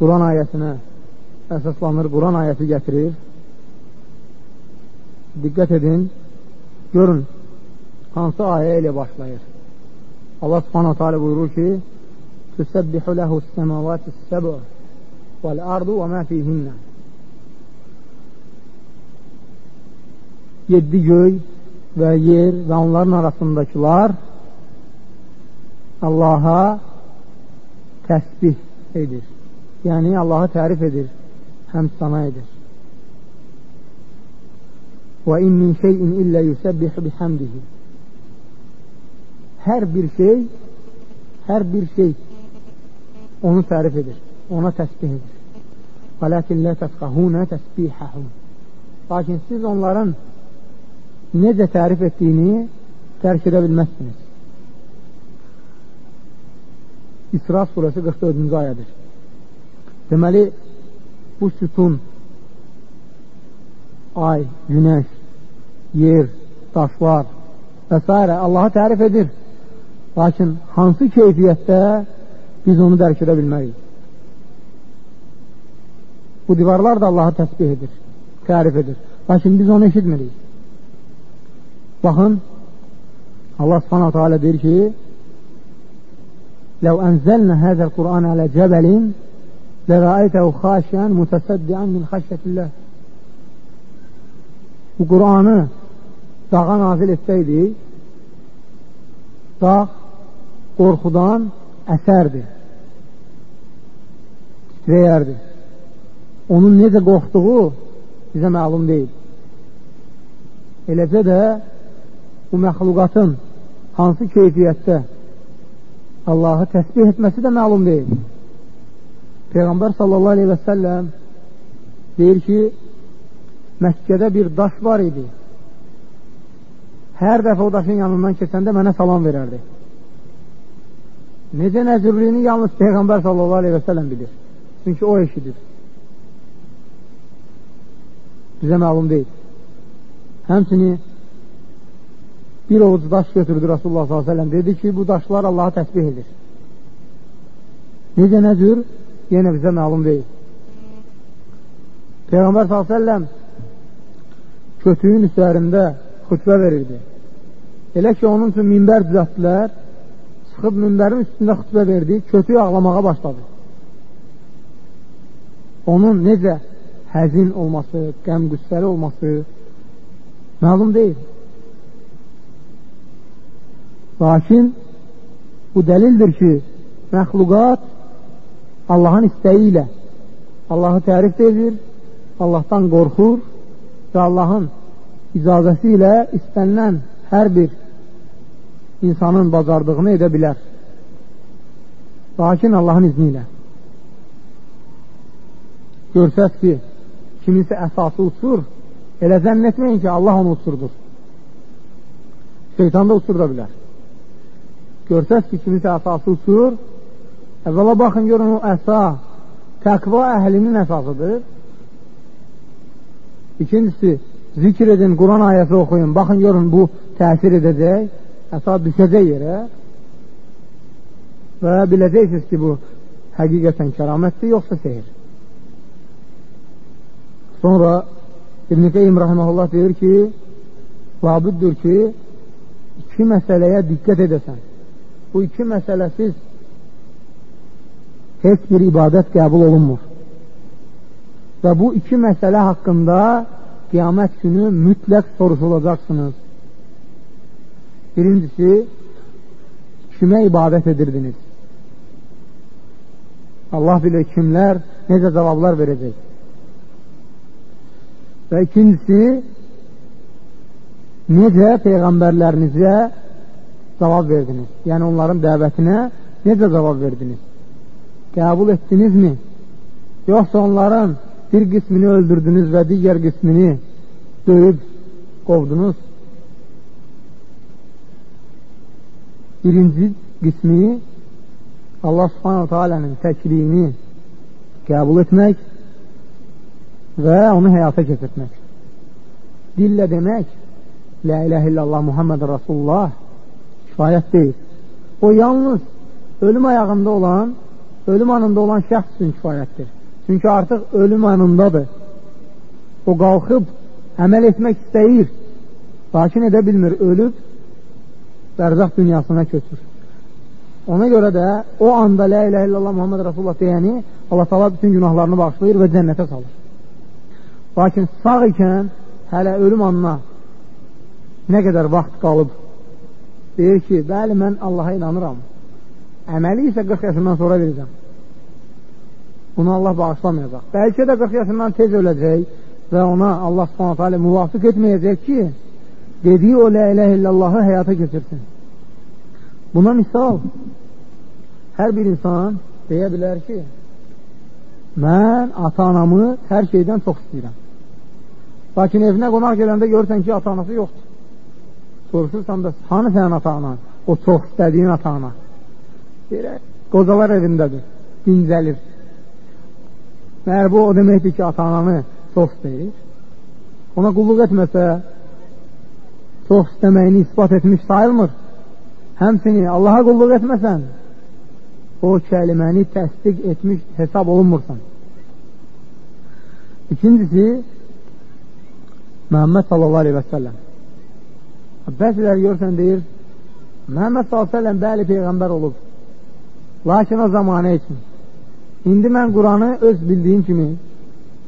Quran ayəsinə əsaslanır, Quran ayəsi gətirir diqqət edin, Görün, hansı ayə ilə başlayır? Allah subhanahu ta'ala buyurur ki, Tüsəbbihu ləhu səməvəti səbə vəl-ardu və mə fihinnə Yeddi göy və yer və onların arasındakılar Allaha təsbih edir. Yəni, Allahı tərif edir, həmsana edir. Və in min şeyin illə yüsəbbihu bihamdihi. Hər bir şey, hər bir şey onu tərif edir, ona təsbih edir. وَلَكِنْ لَا تَفْقَهُونَ تَسْبِيحَهُمْ Lakin siz onların necə tərif etdiyini dərk edə bilməzsiniz. İsra surəsi 44-cü ayədir. Deməli, bu sütun, ay, günəş, yer, daşlar və s. Allahı tərif edir. Lakin hansı keyfiyyətdə biz onu dərk edə bilmərik? Bu divarlar da Allahı təsbih edir, tərif edir. Lakin biz onu eşitmirik. Baxın, Allah subhanahu teala deyir ki, لو أنزلنا هذا القرآن على جبل لرأيته خاشعا متصدعا من خشية الله Bu Qur'anı dağa nazil etsəydi, dağ qorxudan əsərdi, titrəyərdi onun necə qorxduğu bizə məlum deyil. Eləcə də bu məxluqatın hansı keyfiyyətdə Allahı təsbih etməsi də məlum deyil. Peyğəmbər sallallahu aleyhi və səlləm deyir ki, Məkkədə bir daş var idi. Hər dəfə o daşın yanından keçəndə mənə salam verərdi. Necə nəzirliyini yalnız Peyğəmbər sallallahu aleyhi və səlləm bilir. Çünki o eşidir bizə məlum deyil. Həmçini bir ovuc daş götürdü Rasulullah s.ə.v dedi ki, bu daşlar Allahı təsbih edir. Necə nə cür? Yenə bizə məlum deyil. Peyğəmbər s.ə.v kötüyün üzərində xütbə verirdi. Elə ki, onun üçün minbər düzəltdilər, çıxıb minbərin üstündə xütbə verdi, kötüyü ağlamağa başladı. Onun necə həzin olması, qəm-qüssəli olması məlum deyil. Lakin bu dəlildir ki, məxluqat Allahın istəyi ilə Allahı tərif edir, Allahdan qorxur və Allahın icazəsi ilə istənilən hər bir insanın bacardığını edə bilər. Lakin Allahın izni ilə. Görsəz ki, kiminsə əsası uçur, elə zənn etməyin ki, Allah onu uçurdur. Şeytan da uçurda bilər. Görsəz ki, kiminsə əsası uçur, əvvəla baxın, görün o əsa təqva əhlinin əsasıdır. İkincisi, zikr edin, Quran ayəsi oxuyun, baxın, görün, bu təsir edəcək, əsa düşəcək yerə və biləcəksiniz ki, bu həqiqətən kəramətdir, yoxsa sehir. Sonra İbn-i Qeym Rahiməhullah deyir ki, labüddür ki, iki məsələyə diqqət edəsən. Bu iki məsələsiz heç bir ibadət qəbul olunmur. Və bu iki məsələ haqqında qiyamət günü mütləq soruşulacaqsınız. Birincisi, kimə ibadət edirdiniz? Allah bilir kimlər necə cavablar verəcək. Və ikincisi, necə Peyğəmbərlərinizə cavab verdiniz? Yəni, onların dəvətinə necə cavab verdiniz? Qəbul etdinizmi? Yoxsa onların bir qismini öldürdünüz və digər qismini döyüb qovdunuz? Birinci qismi Allah subhanahu teala'nın təkliyini qəbul etmək və onu həyata keçirtmək. Dillə demək, La ilahe illallah Muhammed Rasulullah kifayət deyil. O yalnız ölüm ayağında olan, ölüm anında olan şəxs üçün kifayətdir. Çünki artıq ölüm anındadır. O qalxıb əməl etmək istəyir, lakin edə bilmir, ölüb bərzaq dünyasına köçür. Ona görə də o anda La ilahe illallah Muhammed Rasulullah deyəni Allah tala bütün günahlarını bağışlayır və cənnətə salır. Lakin sağ ikən hələ ölüm anına nə qədər vaxt qalıb deyir ki, bəli, mən Allaha inanıram. Əməli isə 40 yaşından sonra verəcəm. Bunu Allah bağışlamayacaq. Bəlkə də 40 yaşından tez öləcək və ona Allah subhanətə alə müvafiq etməyəcək ki, dediyi o lə ilə illallahı həyata keçirsin. Buna misal, hər bir insan deyə bilər ki, mən ata-anamı hər şeydən çox istəyirəm. Lakin evinə qonaq gələndə görürsən ki, ata-anası yoxdur. Soruşursan da, hanı sənin ata-anan? O çox istədiyin ata-ana. Deyirək, qocalar evindədir, dincəlir. Məhər bu o deməkdir ki, ata-ananı çox istəyir. Ona qulluq etməsə, çox istəməyini ispat etmiş sayılmır. Həmsini Allaha qulluq etməsən, o kəliməni təsdiq etmiş hesab olunmursan. İkincisi, Məhəmməd sallallahu aleyhi və səlləm. Bəziləri görsən deyir, Məhəmməd sallallahu aleyhi və səlləm bəli Peyğəmbər olub. Lakin o zamanə üçün. İndi mən Quranı öz bildiyim kimi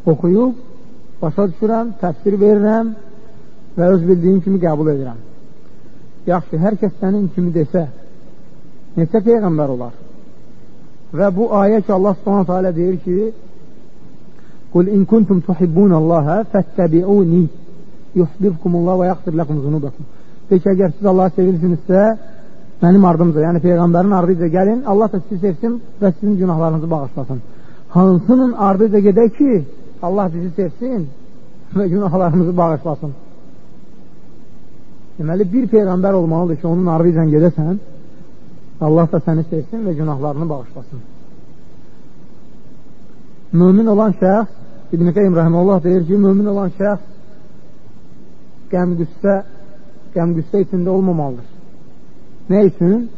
oxuyub, başa düşürəm, təfsir verirəm və öz bildiyim kimi qəbul edirəm. Yaxşı, hər kəs sənin kimi desə, neçə Peyğəmbər olar? Və bu ayə ki, Allah alə deyir ki, Qul in kuntum tuhibbunallaha fəttəbi'uni yuhbibkumullah və yaxfir ləkum zunubakum. De ki, əgər siz Allahı sevirsinizsə, mənim ardımca, yəni Peyğəmbərin ardınca gəlin, Allah da sizi sevsin və sizin günahlarınızı bağışlasın. Hansının ardınca gedək ki, Allah bizi sevsin və günahlarımızı bağışlasın. Deməli, bir Peyğəmbər olmalıdır ki, onun ardınca gedəsən, Allah da səni sevsin və günahlarını bağışlasın. Mümin olan şəxs, İbn-i Qeym Rəhməllah deyir ki, mümin olan şəxs qəm-qüssə qəm-qüssə içində olmamalıdır. Nə üçün?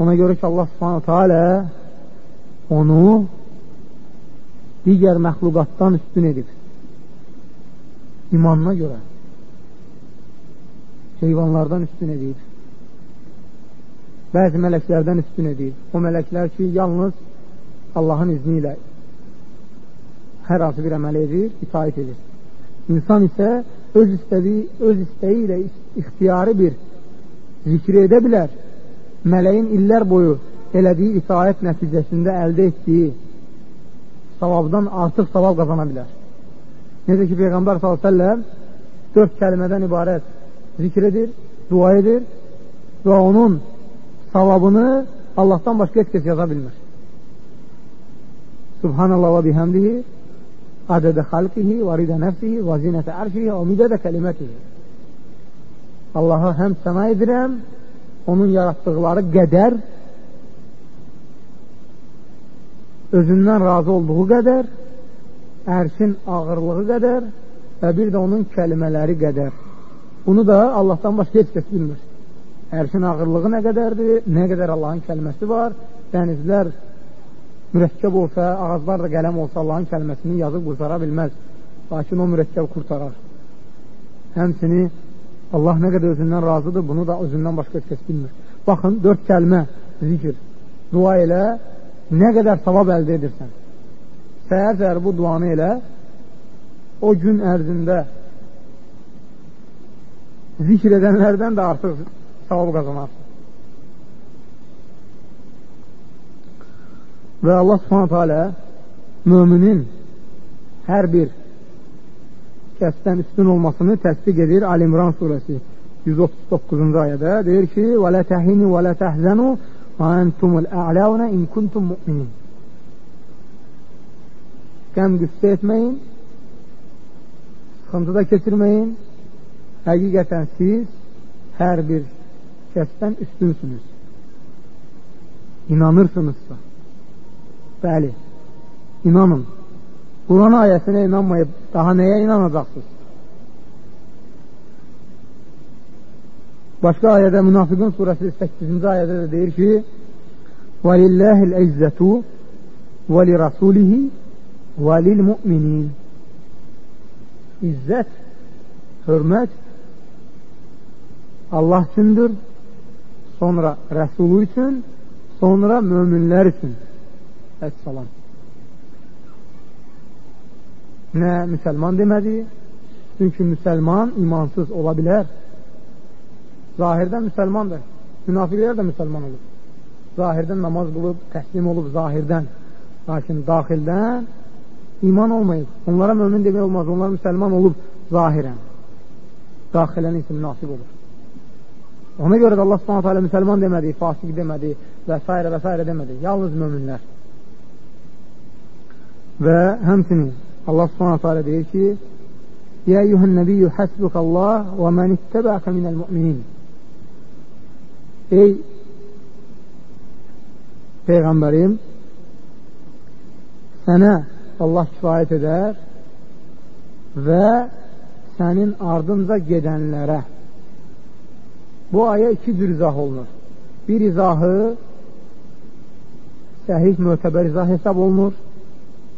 Ona görə ki, Allah subhanətə alə onu digər məxluqatdan üstün edib. İmanına görə heyvanlardan üstün edib. Bəzi mələklərdən üstün edib. O mələklər ki, yalnız Allahın izni ilə hər hansı bir əməl edir, itaət edir. İnsan isə öz istədiyi, öz istəyi ilə ixtiyari bir zikr edə bilər. Mələyin illər boyu elədiyi itaət nəticəsində əldə etdiyi savabdan artıq savab qazana bilər. Necə ki, Peyğəmbər s.ə.v dörd kəlmədən ibarət zikr edir, dua edir və onun savabını Allahdan başqa heç kəs yaza bilmir. Subhanallah və bihəmdihi adədə xalqihi və ridə nəfsihi və zinətə ərşihi və midədə kəlimətihi. Allaha həm səna edirəm, onun yaratdıqları qədər, özündən razı olduğu qədər, ərşin ağırlığı qədər və bir də onun kəlimələri qədər. Bunu da Allahdan başqa heç kəs bilmir. Ərşin ağırlığı nə qədərdir, nə qədər Allahın kəlməsi var, dənizlər mürəkkəb olsa, ağızlar da qələm olsa Allahın kəlməsini yazıb qurtara bilməz. Lakin o mürəkkəb qurtarar. Həmsini Allah nə qədər özündən razıdır, bunu da özündən başqa heç kəs bilmir. Baxın, dörd kəlmə zikir, dua elə, nə qədər savab əldə edirsən. Səhər-səhər bu duanı elə, o gün ərzində zikr edənlərdən də artıq savab qazanarsın. Və Allah subhanətə alə müminin hər bir kəsdən üstün olmasını təsdiq edir Al-İmran surəsi. 139-cu ayədə deyir ki və lə təhini və lə təhzənu və entumul ə'ləvnə in kuntum mu'minin. Qəm qüssə etməyin sıxıntıda keçirməyin. Həqiqətən siz hər bir kəsdən üstünsünüz. İnanırsınızsa. Bəli, inanın. Quran ayəsinə inanmayıb daha nəyə inanacaqsınız? Başqa ayədə Münafiqun surəsi 8-ci ayədə də deyir ki: "Və lillahil izzətu və li rasulihi və lil mu'minin." İzzət, hörmət Allah üçündür, sonra Rəsulu üçün, sonra möminlər üçün. Əssalam. Nə müsəlman demədi? Çünki müsəlman imansız ola bilər. Zahirdən müsəlmandır. Münafiqlər də müsəlman olub. Zahirdən namaz qılıb, təslim olub zahirdən. Lakin daxildən iman olmayıb. Onlara mömin demək olmaz. Onlar müsəlman olub zahirən. Daxilən isə münafiq olur. Ona görə də Allah subhanətə alə müsəlman demədi, fasik demədi və s. və s. demədi. Yalnız möminlər. Və həmsinin Allah subhanətə alə deyir ki, Yə eyyuhən nəbiyyü həsbukəllah və mən ittəbəqə minəl müminin. Ey Peyğəmbərim, sənə Allah kifayət edər və sənin ardınca gedənlərə. Bu aya iki cür izah olunur. Bir izahı səhih, mötəbər izah hesab olunur.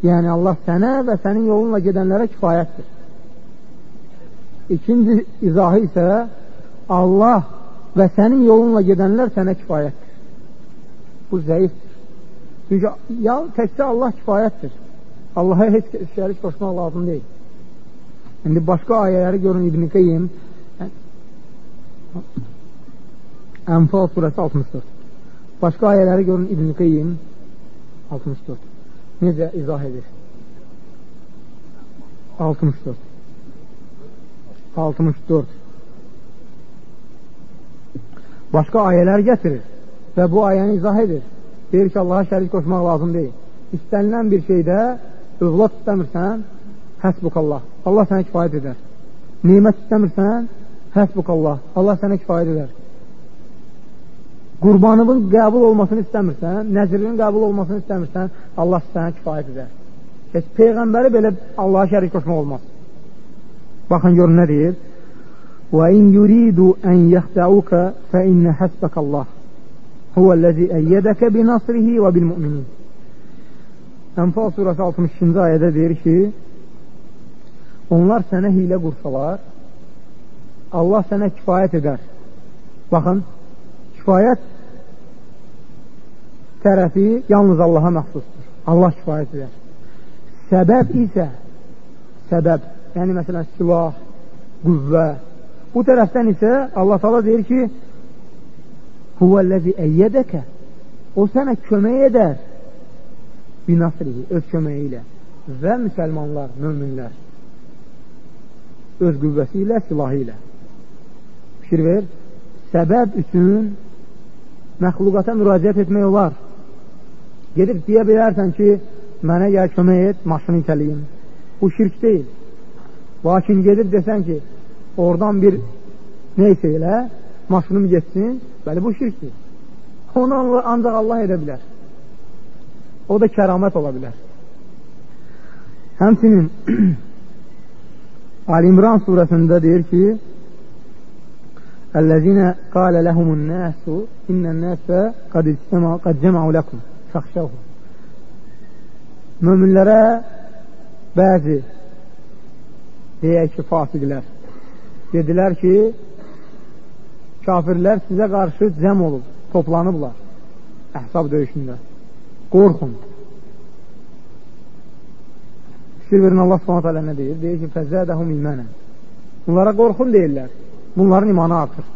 Yəni Allah sənə və sənin yolunla gedənlərə kifayətdir. İkinci izahı isə Allah və sənin yolunla gedənlər sənə kifayətdir. Bu zəifdir. Çünki ya, təkcə Allah kifayətdir. Allaha heç şərik qoşmaq lazım deyil. İndi başqa ayələri görün İbn-i Qeyyim Ənfal surəsi 64. Başqa ayələri görün İbn-i Qeyyim 64. Necə izah edir? 64. 64. Başqa ayələr gətirir və bu ayəni izah edir. Deyir ki, Allaha şərik qoşmaq lazım deyil. İstənilən bir şeydə övlad istəmirsən, həsbukallah. Allah sənə kifayət edər. Nimət istəmirsən, həsbukallah. Allah sənə kifayət edər Qurbanının qəbul olmasını istəmirsən, nəzrinin qəbul olmasını istəmirsən, Allah sənə kifayət edər. Heç Peyğəmbəri belə Allaha şərik qoşmaq olmaz. Baxın, görün nə deyir? وَاِنْ يُرِيدُوا أَنْ يَخْدَعُوكَ فَاِنَّ حَسْبَكَ اللّٰهِ هُوَ الَّذِي اَيَّدَكَ بِنَصْرِهِ وَبِالْمُؤْمِنِينَ Ənfal surəsi 62-ci ayədə deyir ki, onlar sənə hilə qursalar, Allah sənə kifayət edər. Baxın, kifayət tərəfi yalnız Allaha məxsusdur. Allah kifayət edər. Səbəb isə, səbəb, yəni məsələn silah, qüvvə, bu tərəfdən isə Allah tala deyir ki, Huvəl-ləzi əyyədəkə O sənə kömək edər binasrihi, öz köməyi ilə və müsəlmanlar, möminlər öz qüvvəsi ilə, silahı ilə fikir ver səbəb üçün məxluqata müraciət etmək olar gedib deyə bilərsən ki mənə gəl kömək et, maşını itəliyim. Bu şirk deyil. Lakin gedib desən ki oradan bir neysə elə maşınım getsin, bəli bu şirkdir onu ancaq Allah edə bilər. O da kəramət ola bilər. Həmçinin Ali-İmran surəsində deyir ki, Əl-ləzinə qalə ləhumun nəsu innən nəsə qad, cəməu ləkum fəxşəhu Möminlərə bəzi deyək ki, fasiqlər dedilər ki, kafirlər sizə qarşı cəm olub, toplanıblar əhsab döyüşündə qorxun. Fikir verin Allah hələ nə deyir? Deyir ki, fəzzədəhum imənə. Bunlara qorxun deyirlər. Bunların imanı artır.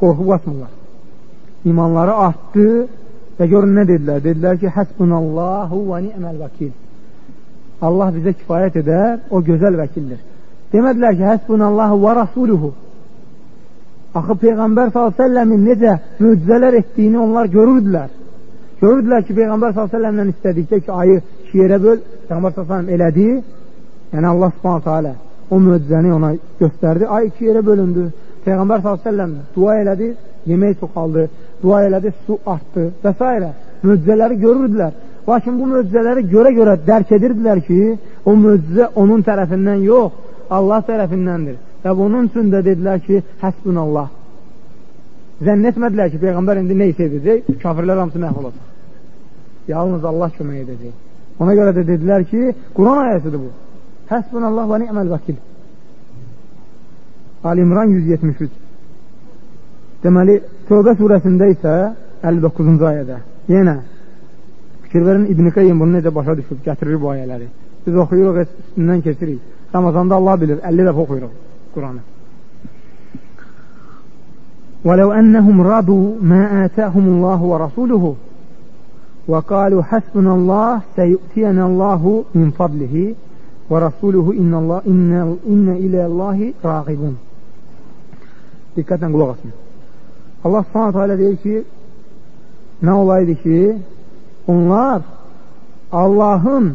Qorxub qaçmırlar. İmanları artdı və görün nə dedilər? Dedilər ki, həsbunallahu və ni'məl vəkil. Allah bizə kifayət edər, o gözəl vəkildir. Demədilər ki, həsbunallahu və rasuluhu. Axı Peyğəmbər s.ə.v-in necə möcüzələr etdiyini onlar görürdülər. Görürdülər ki, Peyğəmbər s.ə.v-lə istədikdə ki, ayı yerə böl, Peyğəmbər s.ə.v elədi, yəni Allah alə o möcüzəni ona göstərdi, ay iki yerə bölündü. Peyğəmbər s.ə.v dua elədi, yemək çoxaldı, dua elədi, su artdı və s. Möcüzələri görürdülər. Lakin bu möcüzələri görə-görə dərk edirdilər ki, o möcüzə onun tərəfindən yox, Allah tərəfindəndir. Və bunun üçün də dedilər ki, həsbunallah. Zənn etmədilər ki, Peyğəmbər indi nə isə edəcək, kafirlər hamısı məhv olacaq. Yalnız Allah kömək edəcək. Ona görə də dedilər ki, Quran ayəsidir bu. Həsbunallah və ni'məl vəkil. Ali-İmran 173. Deməli, Tövbə surəsində isə 59-cu ayədə yenə fikir verin İbn-i Qeyyim bunu necə başa düşüb, gətirir bu ayələri. Biz oxuyuruq, üstündən keçirik. Ramazanda Allah bilir, 50 dəfə oxuyuruq Quranı. وَلَوْ أَنَّهُمْ رَضُوا مَا آتَاهُمُ اللّٰهُ وَرَسُولُهُ وَقَالُوا حَسْبُنَ اللّٰهِ سَيُؤْتِيَنَ اللّٰهُ مِنْ فَضْلِهِ وَرَسُولُهُ إِنَّ, الله إن, إن إِلَى اللّٰهِ رَاغِبُونَ Diqqətlə qulaq asın. Allah subhanətə alə deyir ki, nə olaydı ki, onlar Allahın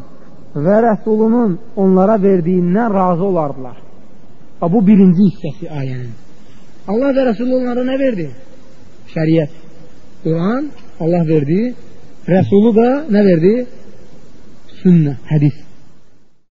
və Rəsulunun onlara verdiyindən razı olardılar. Bu birinci hissəsi ayənin. Allah və Rəsulü onlara nə verdi? Şəriət. Quran Allah verdi. Rəsulu da nə verdi? Sünnə, hədis.